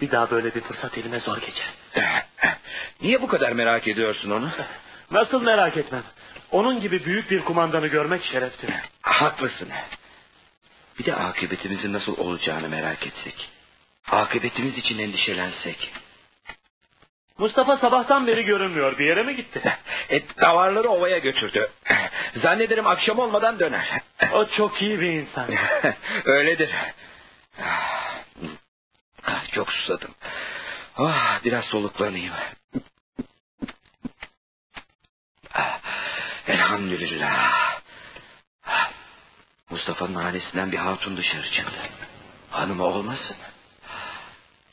Bir daha böyle bir fırsat elime zor geçer. Niye bu kadar merak ediyorsun onu? Nasıl merak etmem. Onun gibi büyük bir kumandanı görmek şereftir. Haklısın. Bir de akıbetimizin nasıl olacağını merak etsek. Akıbetimiz için endişelensek. Mustafa sabahtan beri görünmüyor. Bir yere mi gitti? E, davarları ovaya götürdü. Zannederim akşam olmadan döner. O çok iyi bir insan. Öyledir. Ah, çok susadım. Ah, biraz soluklanayım. Ah, Elhamdülillah. Mustafa'nın hanesinden bir hatun dışarı çıktı. Hanımı olmasın.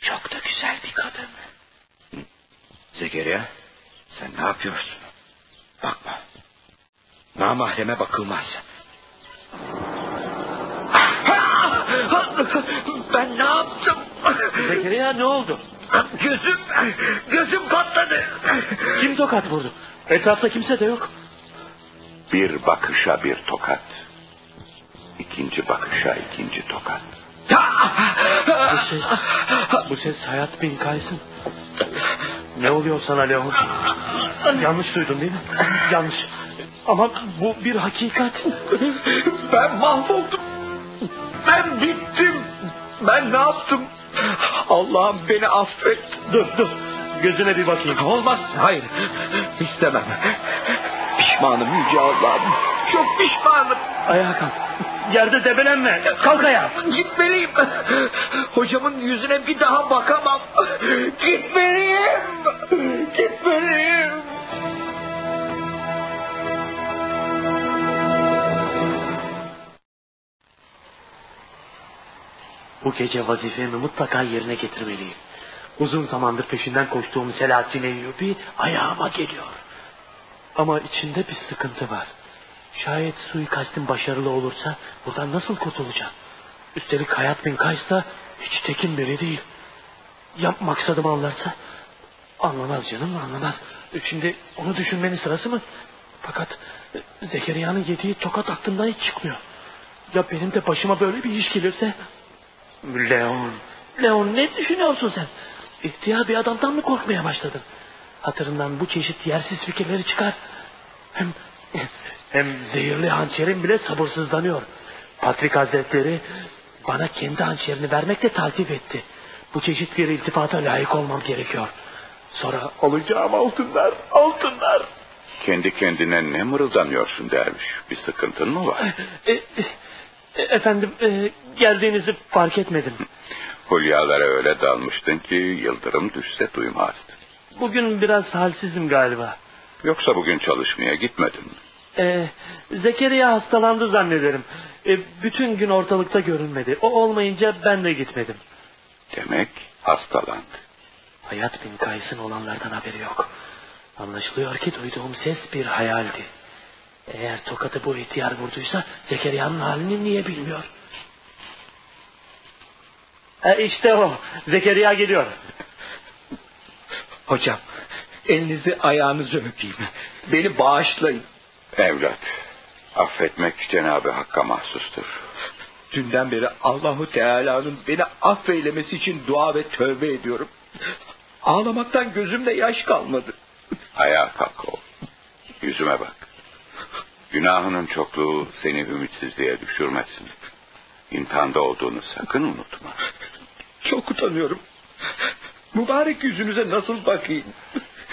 Çok da güzel bir kadın. Zekeriya sen ne yapıyorsun? Bakma. Namahreme bakılmaz. Ben ne yaptım? Zekeriya ne oldu? Gözüm, gözüm patladı. Kim tokat vurdu? Etrafta kimse de yok. Bir bakışa bir tokat. İkinci bakışa ikinci tokat. Bu ses, bu ses Hayat bin Kays'ın. Ne oluyor sana Leon? Yanlış duydun değil mi? Yanlış. Ama bu bir hakikat. Ben mahvoldum. Ben bittim. Ben ne yaptım? Allah'ım beni affet. Dur dur. Gözüne bir bakayım. Olmaz. Hayır. İstemem. Pişmanım Yüce Allah'ım. Çok pişmanım. Ayağa kalk. Yerde debelenme. Kalk ayağa. Gitmeliyim. Hocamın yüzüne bir daha bakamam. Gitmeliyim. Gitmeliyim. Bu gece vazifemi mutlaka yerine getirmeliyim. Uzun zamandır peşinden koştuğum Selahattin Eyyubi ayağıma geliyor. Ama içinde bir sıkıntı var. Şayet suikastin başarılı olursa buradan nasıl kurtulacağım? Üstelik Hayat bin Kays da hiç tekin biri değil. Ya maksadımı anlarsa? Anlamaz canım anlamaz. Şimdi onu düşünmenin sırası mı? Fakat Zekeriya'nın yediği tokat aklımdan hiç çıkmıyor. Ya benim de başıma böyle bir iş gelirse? Leon, Leon ne düşünüyorsun sen? İhtiyar bir adamdan mı korkmaya başladın? Hatırından bu çeşit yersiz fikirleri çıkar. Hem hem zehirli hançerim bile sabırsızlanıyor. Patrik Hazretleri bana kendi hançerini vermekle taltif etti. Bu çeşit bir iltifata layık olmam gerekiyor. Sonra alacağım altınlar, altınlar. Kendi kendine ne mırıldanıyorsun derviş? Bir sıkıntın mı var? E, e, e, efendim e, geldiğinizi fark etmedim. Hulyalara öyle dalmıştın ki yıldırım düşse duymazdın. Bugün biraz halsizim galiba. Yoksa bugün çalışmaya gitmedin mi? E, Zekeriya hastalandı zannederim. E, bütün gün ortalıkta görünmedi. O olmayınca ben de gitmedim. Demek hastalandı. Hayat bin Kays'ın olanlardan haberi yok. Anlaşılıyor ki duyduğum ses bir hayaldi. Eğer tokatı bu ihtiyar vurduysa Zekeriya'nın halini niye bilmiyor? E işte o. Zekeriya geliyor. Hocam elinizi ayağınızı öpeyim. Beni bağışlayın. Evlat, affetmek Cenab-ı Hakk'a mahsustur. Dünden beri Allahu Teala'nın beni affeylemesi için dua ve tövbe ediyorum. Ağlamaktan gözümde yaş kalmadı. Ayağa kalk oğul. Yüzüme bak. Günahının çokluğu seni ümitsizliğe düşürmesin. İmtihanda olduğunu sakın unutma. Çok utanıyorum. Mübarek yüzünüze nasıl bakayım?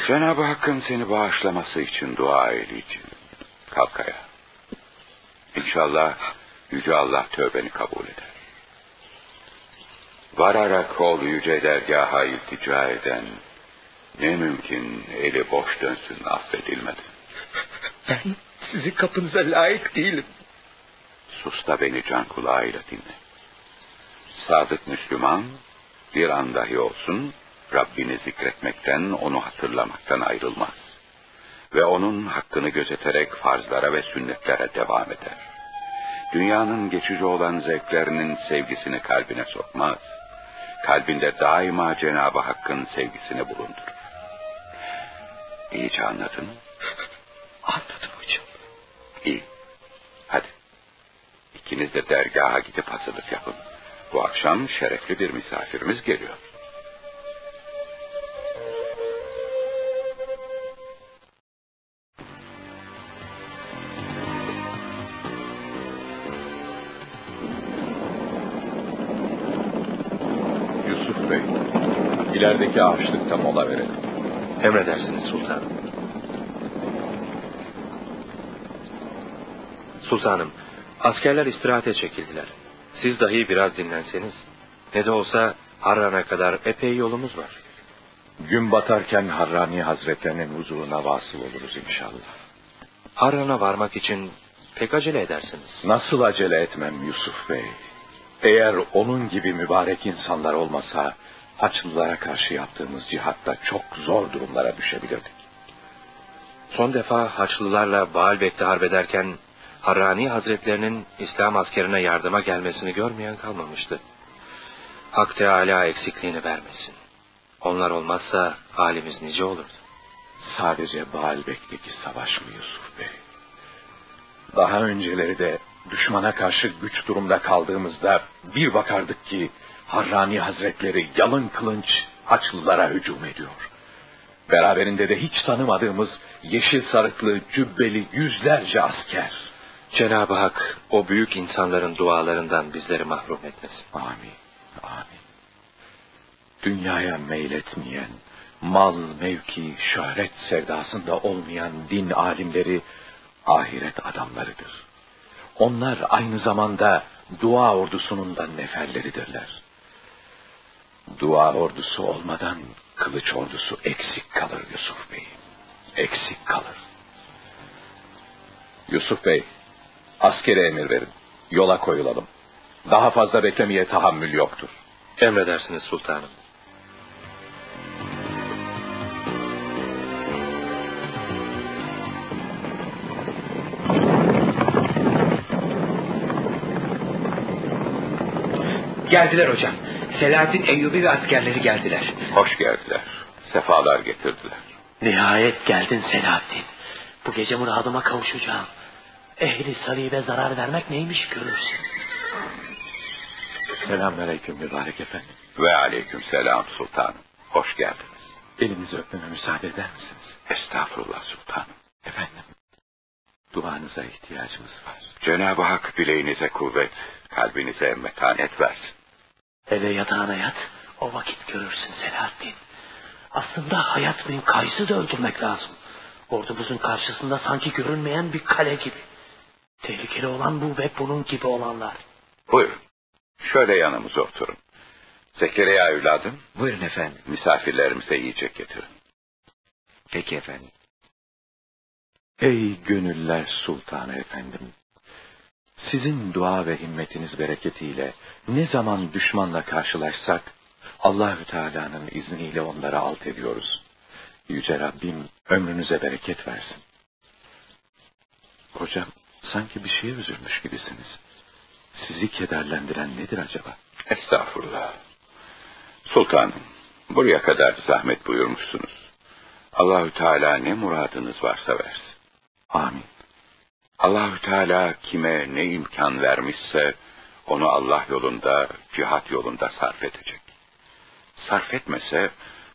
Cenab-ı Hakk'ın seni bağışlaması için dua eyleyeceğim. Kalk ayağa. İnşallah Yüce Allah tövbeni kabul eder. Vararak ol yüce dergaha iltica eden, ne mümkün eli boş dönsün affedilmeden. Ben sizin kapınıza layık değilim. Sus da beni can kulağıyla dinle. Sadık Müslüman bir an dahi olsun Rabbini zikretmekten, onu hatırlamaktan ayrılmaz. Ve onun hakkını gözeterek farzlara ve sünnetlere devam eder. Dünyanın geçici olan zevklerinin sevgisini kalbine sokmaz. Kalbinde daima Cenab-ı Hakk'ın sevgisini bulundurur. İyice anladın mı? Anladım hocam. İyi. Hadi. İkiniz de dergaha gidip hazırlık yapın. Bu akşam şerefli bir misafirimiz geliyor. Emredersiniz sultanım. Sultanım, askerler istirahate çekildiler. Siz dahi biraz dinlenseniz. Ne de olsa Harran'a kadar epey yolumuz var. Gün batarken Harrani Hazretlerinin huzuruna vasıl oluruz inşallah. Harran'a varmak için pek acele edersiniz. Nasıl acele etmem Yusuf Bey? Eğer onun gibi mübarek insanlar olmasa Haçlılara karşı yaptığımız cihatta çok zor durumlara düşebilirdik. Son defa Haçlılarla Baalbek'te harbederken Harrani Hazretlerinin İslam askerine yardıma gelmesini görmeyen kalmamıştı. Hak Teala eksikliğini vermesin. Onlar olmazsa halimiz nice olurdu. Sadece Baalbek'teki savaş mı Yusuf Bey? Daha önceleri de düşmana karşı güç durumda kaldığımızda bir bakardık ki Harrani Hazretleri yalın kılınç Haçlılara hücum ediyor. Beraberinde de hiç tanımadığımız yeşil sarıklı, cübbeli yüzlerce asker. Cenab-ı Hak o büyük insanların dualarından bizleri mahrum etmesin. Amin, amin. Dünyaya meyletmeyen, mal, mevki, şöhret sevdasında olmayan din alimleri ahiret adamlarıdır. Onlar aynı zamanda dua ordusunun da neferleridirler. Dua ordusu olmadan kılıç ordusu eksik kalır Yusuf Bey. Eksik kalır. Yusuf Bey, askere emir verin. Yola koyulalım. Daha fazla beklemeye tahammül yoktur. Emredersiniz sultanım. Geldiler hocam. Selahattin Eyyubi ve askerleri geldiler. Hoş geldiler. Sefalar getirdiler. Nihayet geldin Selahattin. Bu gece muradıma kavuşacağım. Ehli salibe zarar vermek neymiş görürsün. Selamünaleyküm mübarek efendim. Ve aleyküm selam sultanım. Hoş geldiniz. Elinizi öpmeme müsaade eder misiniz? Estağfurullah sultanım. Efendim, duanıza ihtiyacımız var. Cenab-ı Hak bileğinize kuvvet, kalbinize metanet versin. Hele yatağına yat, o vakit görürsün Selahattin. Aslında Hayat bin Kays'ı da öldürmek lazım. Ordumuzun karşısında sanki görünmeyen bir kale gibi. Tehlikeli olan bu ve bunun gibi olanlar. Buyurun. Şöyle yanımıza oturun. Zekeriya evladım, Buyurun efendim. misafirlerimize yiyecek getirin. Peki efendim. Ey gönüller sultanı efendim. Sizin dua ve himmetiniz bereketiyle ne zaman düşmanla karşılaşsak Allahü Teala'nın izniyle onları alt ediyoruz. Yüce Rabbim ömrünüze bereket versin. Hocam sanki bir şeye üzülmüş gibisiniz. Sizi kederlendiren nedir acaba? Estağfurullah. Sultanım, buraya kadar zahmet buyurmuşsunuz. Allahü Teala ne muradınız varsa versin. Amin. Allahü Teala kime ne imkan vermişse onu Allah yolunda, cihat yolunda sarf edecek. Sarf etmese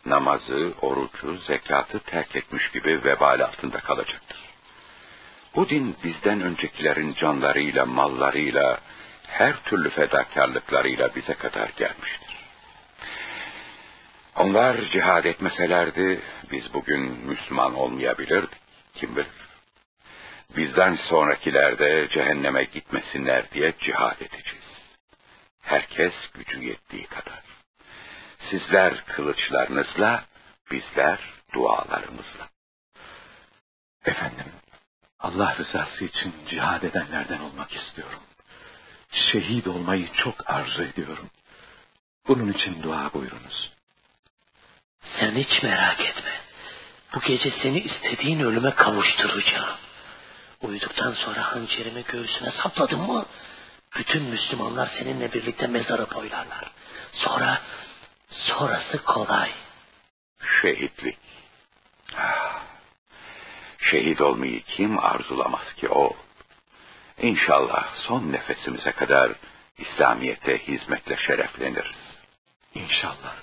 namazı, orucu, zekatı terk etmiş gibi vebal altında kalacaktır. Bu din bizden öncekilerin canlarıyla, mallarıyla, her türlü fedakarlıklarıyla bize kadar gelmiştir. Onlar cihad etmeselerdi biz bugün Müslüman olmayabilirdik. Kim bilir? Bizden sonrakiler de cehenneme gitmesinler diye cihad edeceğiz. Herkes gücü yettiği kadar. Sizler kılıçlarınızla, bizler dualarımızla. Efendim, Allah rızası için cihad edenlerden olmak istiyorum. Şehit olmayı çok arzu ediyorum. Bunun için dua buyurunuz. Sen hiç merak etme. Bu gece seni istediğin ölüme kavuşturacağım. Uyuduktan sonra hançerimi göğsüne sapladım mı... ...bütün Müslümanlar seninle birlikte mezara boylarlar. Sonra... ...sonrası kolay. Şehitlik. Şehit olmayı kim arzulamaz ki o? İnşallah son nefesimize kadar İslamiyet'e hizmetle şerefleniriz. İnşallah.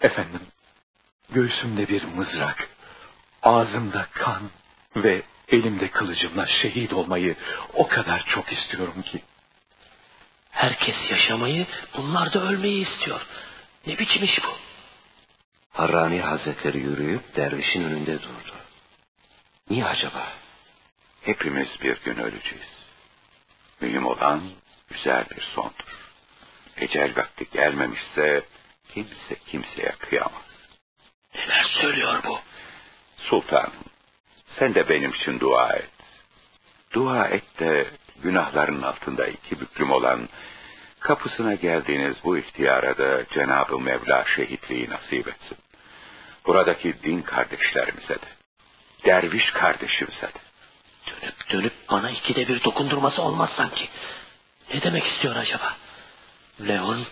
Efendim, göğsümde bir mızrak, ağzımda kan ve elimde kılıcımla şehit olmayı o kadar çok istiyorum ki. Herkes yaşamayı, bunlar da ölmeyi istiyor. Ne biçim iş bu? Harrani Hazretleri yürüyüp dervişin önünde durdu. Niye acaba? Hepimiz bir gün öleceğiz. Mühim olan güzel bir sondur. Ecel vakti gelmemişse kimse kimseye kıyamaz. Neler söylüyor bu? Sultanım, sen de benim için dua et. Dua et de günahların altında iki büklüm olan kapısına geldiğiniz bu ihtiyara da Cenab-ı Mevla şehitliği nasip etsin. Buradaki din kardeşlerimize de, derviş kardeşimize de. Dönüp dönüp bana ikide bir dokundurması olmaz sanki. Ne demek istiyor acaba? Leon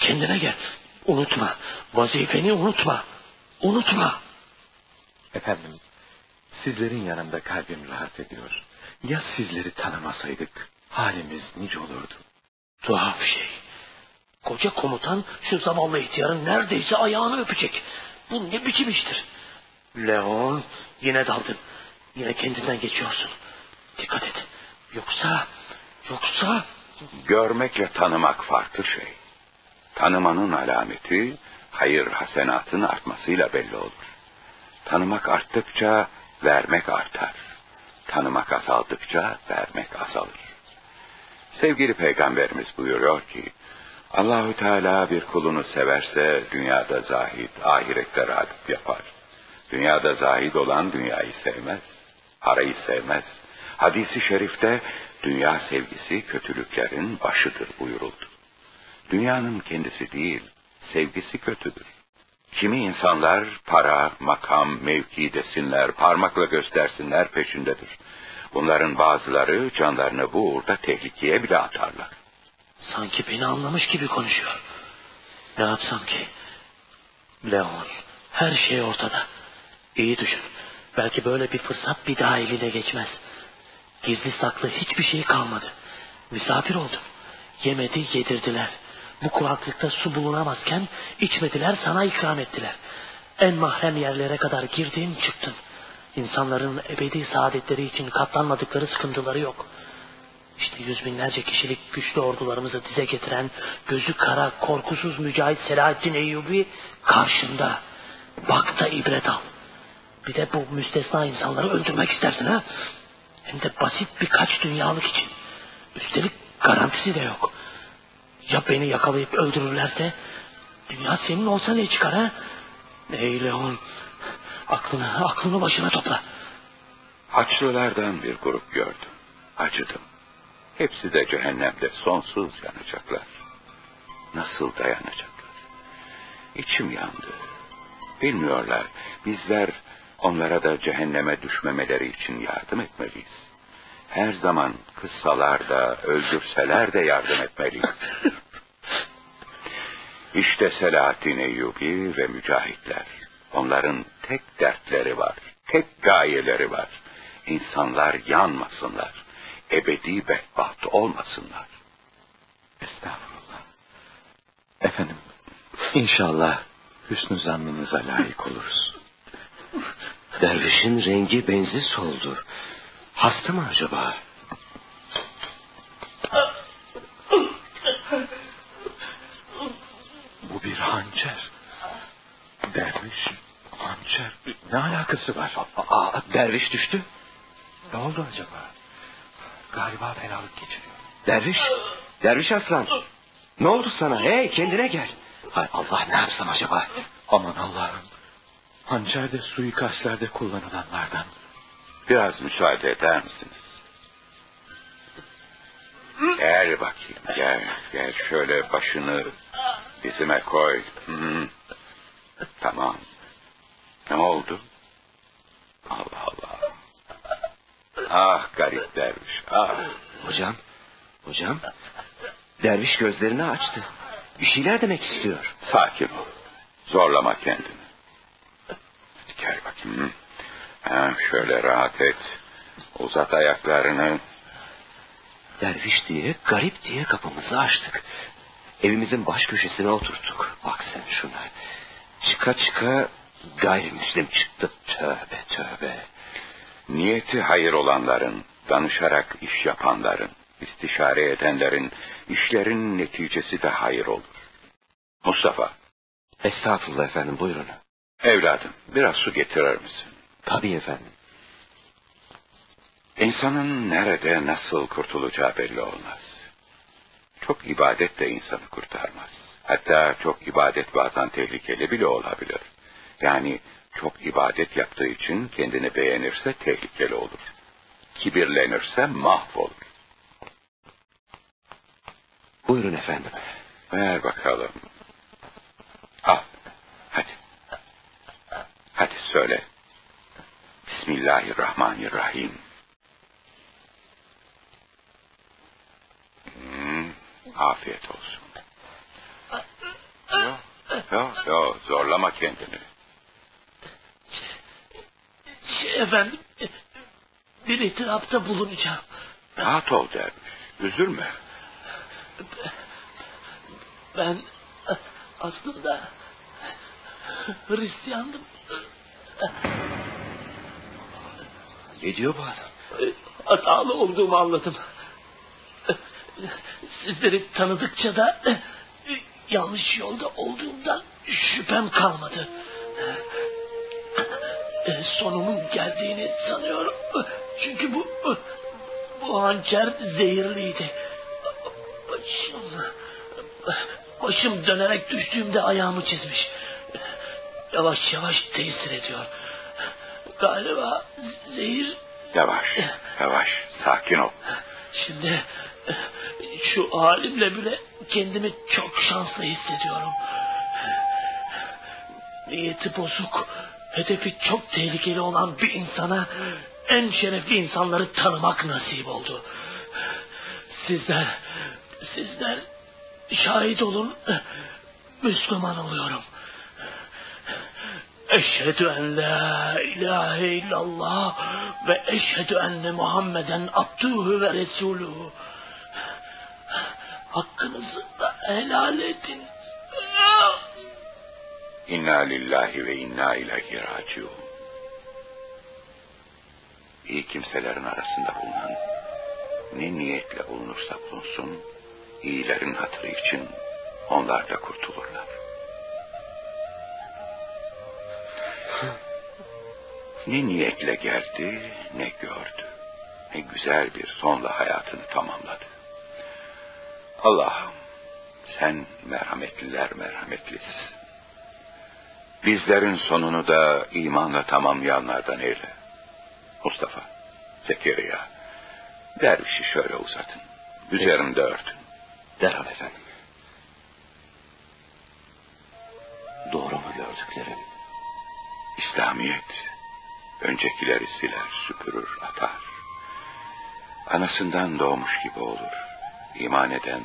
kendine gel. Unutma. Vazifeni unutma. Unutma. Efendim, sizlerin yanında kalbim rahat ediyor. Ya sizleri tanımasaydık halimiz nice olurdu. Tuhaf şey. Koca komutan şu zavallı ihtiyarın neredeyse ayağını öpecek. Bu ne biçim iştir? Leon yine daldın. Yine kendinden geçiyorsun. Dikkat et. Yoksa, yoksa... Görmekle tanımak farklı şey. Tanımanın alameti hayır hasenatın artmasıyla belli olur. Tanımak arttıkça vermek artar. Tanımak azaldıkça vermek azalır. Sevgili peygamberimiz buyuruyor ki Allahü Teala bir kulunu severse dünyada zahid, ahirette ragip yapar. Dünyada zahid olan dünyayı sevmez, parayı sevmez. Hadisi şerifte dünya sevgisi kötülüklerin başıdır buyuruldu. Dünyanın kendisi değil, sevgisi kötüdür. Kimi insanlar para, makam, mevki desinler, parmakla göstersinler peşindedir. Bunların bazıları canlarını bu uğurda tehlikeye bile atarlar. Sanki beni anlamış gibi konuşuyor. Ne yapsam ki? Leon, her şey ortada. İyi düşün. Belki böyle bir fırsat bir daha eline geçmez. Gizli saklı hiçbir şey kalmadı. Misafir oldum. Yemedi yedirdiler. Bu kuraklıkta su bulunamazken içmediler sana ikram ettiler. En mahrem yerlere kadar girdin çıktın. İnsanların ebedi saadetleri için katlanmadıkları sıkıntıları yok. İşte yüz binlerce kişilik güçlü ordularımızı dize getiren gözü kara korkusuz mücahit Selahaddin Eyyubi karşında. Bak da ibret al. Bir de bu müstesna insanları öldürmek istersin ha? Hem de basit birkaç dünyalık için. Üstelik garantisi de yok. Ya beni yakalayıp öldürürlerse dünya senin olsa ne çıkar ha? Ey Leon aklını, aklını başına topla. Haçlılardan bir grup gördüm. Acıdım. Hepsi de cehennemde sonsuz yanacaklar. Nasıl dayanacaklar? İçim yandı. Bilmiyorlar. Bizler onlara da cehenneme düşmemeleri için yardım etmeliyiz. Her zaman kıssalar da öldürseler de yardım etmeliyiz. İşte Selahaddin Eyyubi ve mücahitler. Onların tek dertleri var. Tek gayeleri var. İnsanlar yanmasınlar. Ebedi bedbaht olmasınlar. Estağfurullah. Efendim, inşallah hüsnü zannınıza layık oluruz. Dervişin rengi benzi soldu. Hasta mı acaba? Bu bir hançer. Derviş, hançer. Ne alakası var? Aa, derviş düştü. Ne oldu acaba? Galiba fenalık geçiriyor. Derviş, derviş aslan. Ne oldu sana? Hey kendine gel. Hay Allah ne yapsam acaba? Aman Allah'ım. Hançer de suikastlerde kullanılanlardan. Biraz müsaade eder misiniz? Gel bakayım gel gel şöyle başını dizime koy. Tamam. Ne oldu? Allah Allah. Ah garip derviş ah. Hocam, hocam. Derviş gözlerini açtı. Bir şeyler demek istiyor. Sakin ol. Zorlama kendini. Gel bakayım. Ha, şöyle rahat et. Uzat ayaklarını. Derviş diye, garip diye kapımızı açtık. Evimizin baş köşesine oturttuk. Bak sen şuna. Çıka çıka gayrimüslim çıktı. Tövbe tövbe. Niyeti hayır olanların, danışarak iş yapanların, istişare edenlerin, işlerin neticesi de hayır olur. Mustafa. Estağfurullah efendim buyurun. Evladım biraz su getirir misin? Tabii efendim. İnsanın nerede nasıl kurtulacağı belli olmaz. Çok ibadet de insanı kurtarmaz. Hatta çok ibadet bazen tehlikeli bile olabilir. Yani çok ibadet yaptığı için kendini beğenirse tehlikeli olur. Kibirlenirse mahvolur. Buyurun efendim. Ver bakalım. Al. Hadi. Hadi söyle. Bismillahirrahmanirrahim. Hmm, afiyet olsun. Yok, yok, yok. Zorlama kendini. Şey efendim, bir itirafta bulunacağım. Rahat ol dermiş. Üzülme. Ben aslında Hristiyandım. Ne diyor bu adam? Hatalı olduğumu anladım. Sizleri tanıdıkça da yanlış yolda olduğumdan şüphem kalmadı. Sonumun geldiğini sanıyorum. Çünkü bu bu hançer zehirliydi. Başım başım dönerek düştüğümde ayağımı çizmiş. Yavaş yavaş tesir ediyor. Galiba zehir... Yavaş, yavaş. Sakin ol. Şimdi şu halimle bile kendimi çok şanslı hissediyorum. Niyeti bozuk, hedefi çok tehlikeli olan bir insana en şerefli insanları tanımak nasip oldu. Sizler, sizler şahit olun, Müslüman oluyorum. Eşhedü en la ilahe illallah ve eşhedü enne Muhammeden abduhu ve resuluhu. Hakkınızı da helal edin. İnna lillahi ve inna ileyhi raciun. İyi kimselerin arasında bulunan ne niyetle bulunursa bulunsun iyilerin hatırı için onlar da kurtulurlar. Ne niyetle geldi ne gördü. Ne güzel bir sonla hayatını tamamladı. Allah'ım sen merhametliler merhametlisin. Bizlerin sonunu da imanla tamamlayanlardan eyle. Mustafa, Zekeriya, dervişi şöyle uzatın. Üzerimde örtün. Derhal efendim. Doğru mu gördüklerim? İslamiyet öncekileri siler, süpürür, atar. Anasından doğmuş gibi olur. İman eden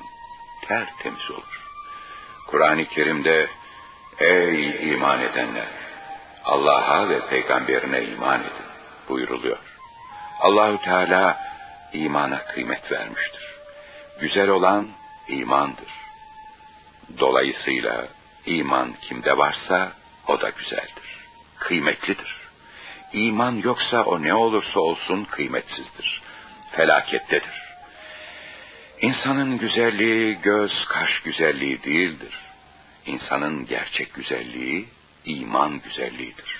tertemiz olur. Kur'an-ı Kerim'de ey iman edenler Allah'a ve peygamberine iman edin buyuruluyor. Allahü Teala imana kıymet vermiştir. Güzel olan imandır. Dolayısıyla iman kimde varsa o da güzeldir. Kıymetlidir. İman yoksa o ne olursa olsun kıymetsizdir. Felakettedir. İnsanın güzelliği göz kaş güzelliği değildir. İnsanın gerçek güzelliği iman güzelliğidir.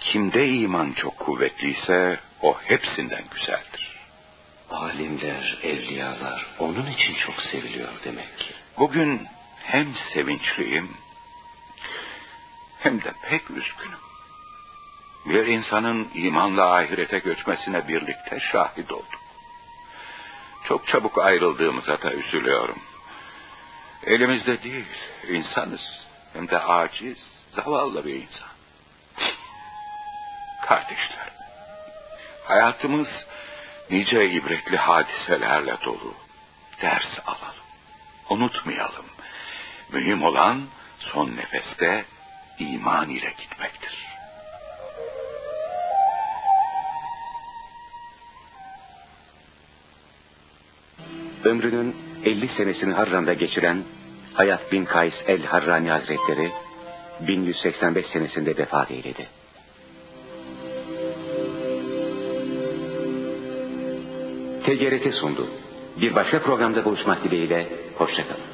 Kimde iman çok kuvvetliyse o hepsinden güzeldir. Alimler, evliyalar onun için çok seviliyor demek ki. Bugün hem sevinçliyim hem de pek üzgünüm. Bir insanın imanla ahirete göçmesine birlikte şahit olduk. Çok çabuk ayrıldığımıza da üzülüyorum. Elimizde değil, insanız. Hem de aciz, zavallı bir insan. Kardeşler, hayatımız nice ibretli hadiselerle dolu. Ders alalım, unutmayalım. Mühim olan son nefeste iman ile gitmektir. Ömrünün 50 senesini Harran'da geçiren Hayat bin Kays el-Harrani Hazretleri 1185 senesinde vefat eyledi. TGRT sundu. Bir başka programda buluşmak dileğiyle, hoşçakalın.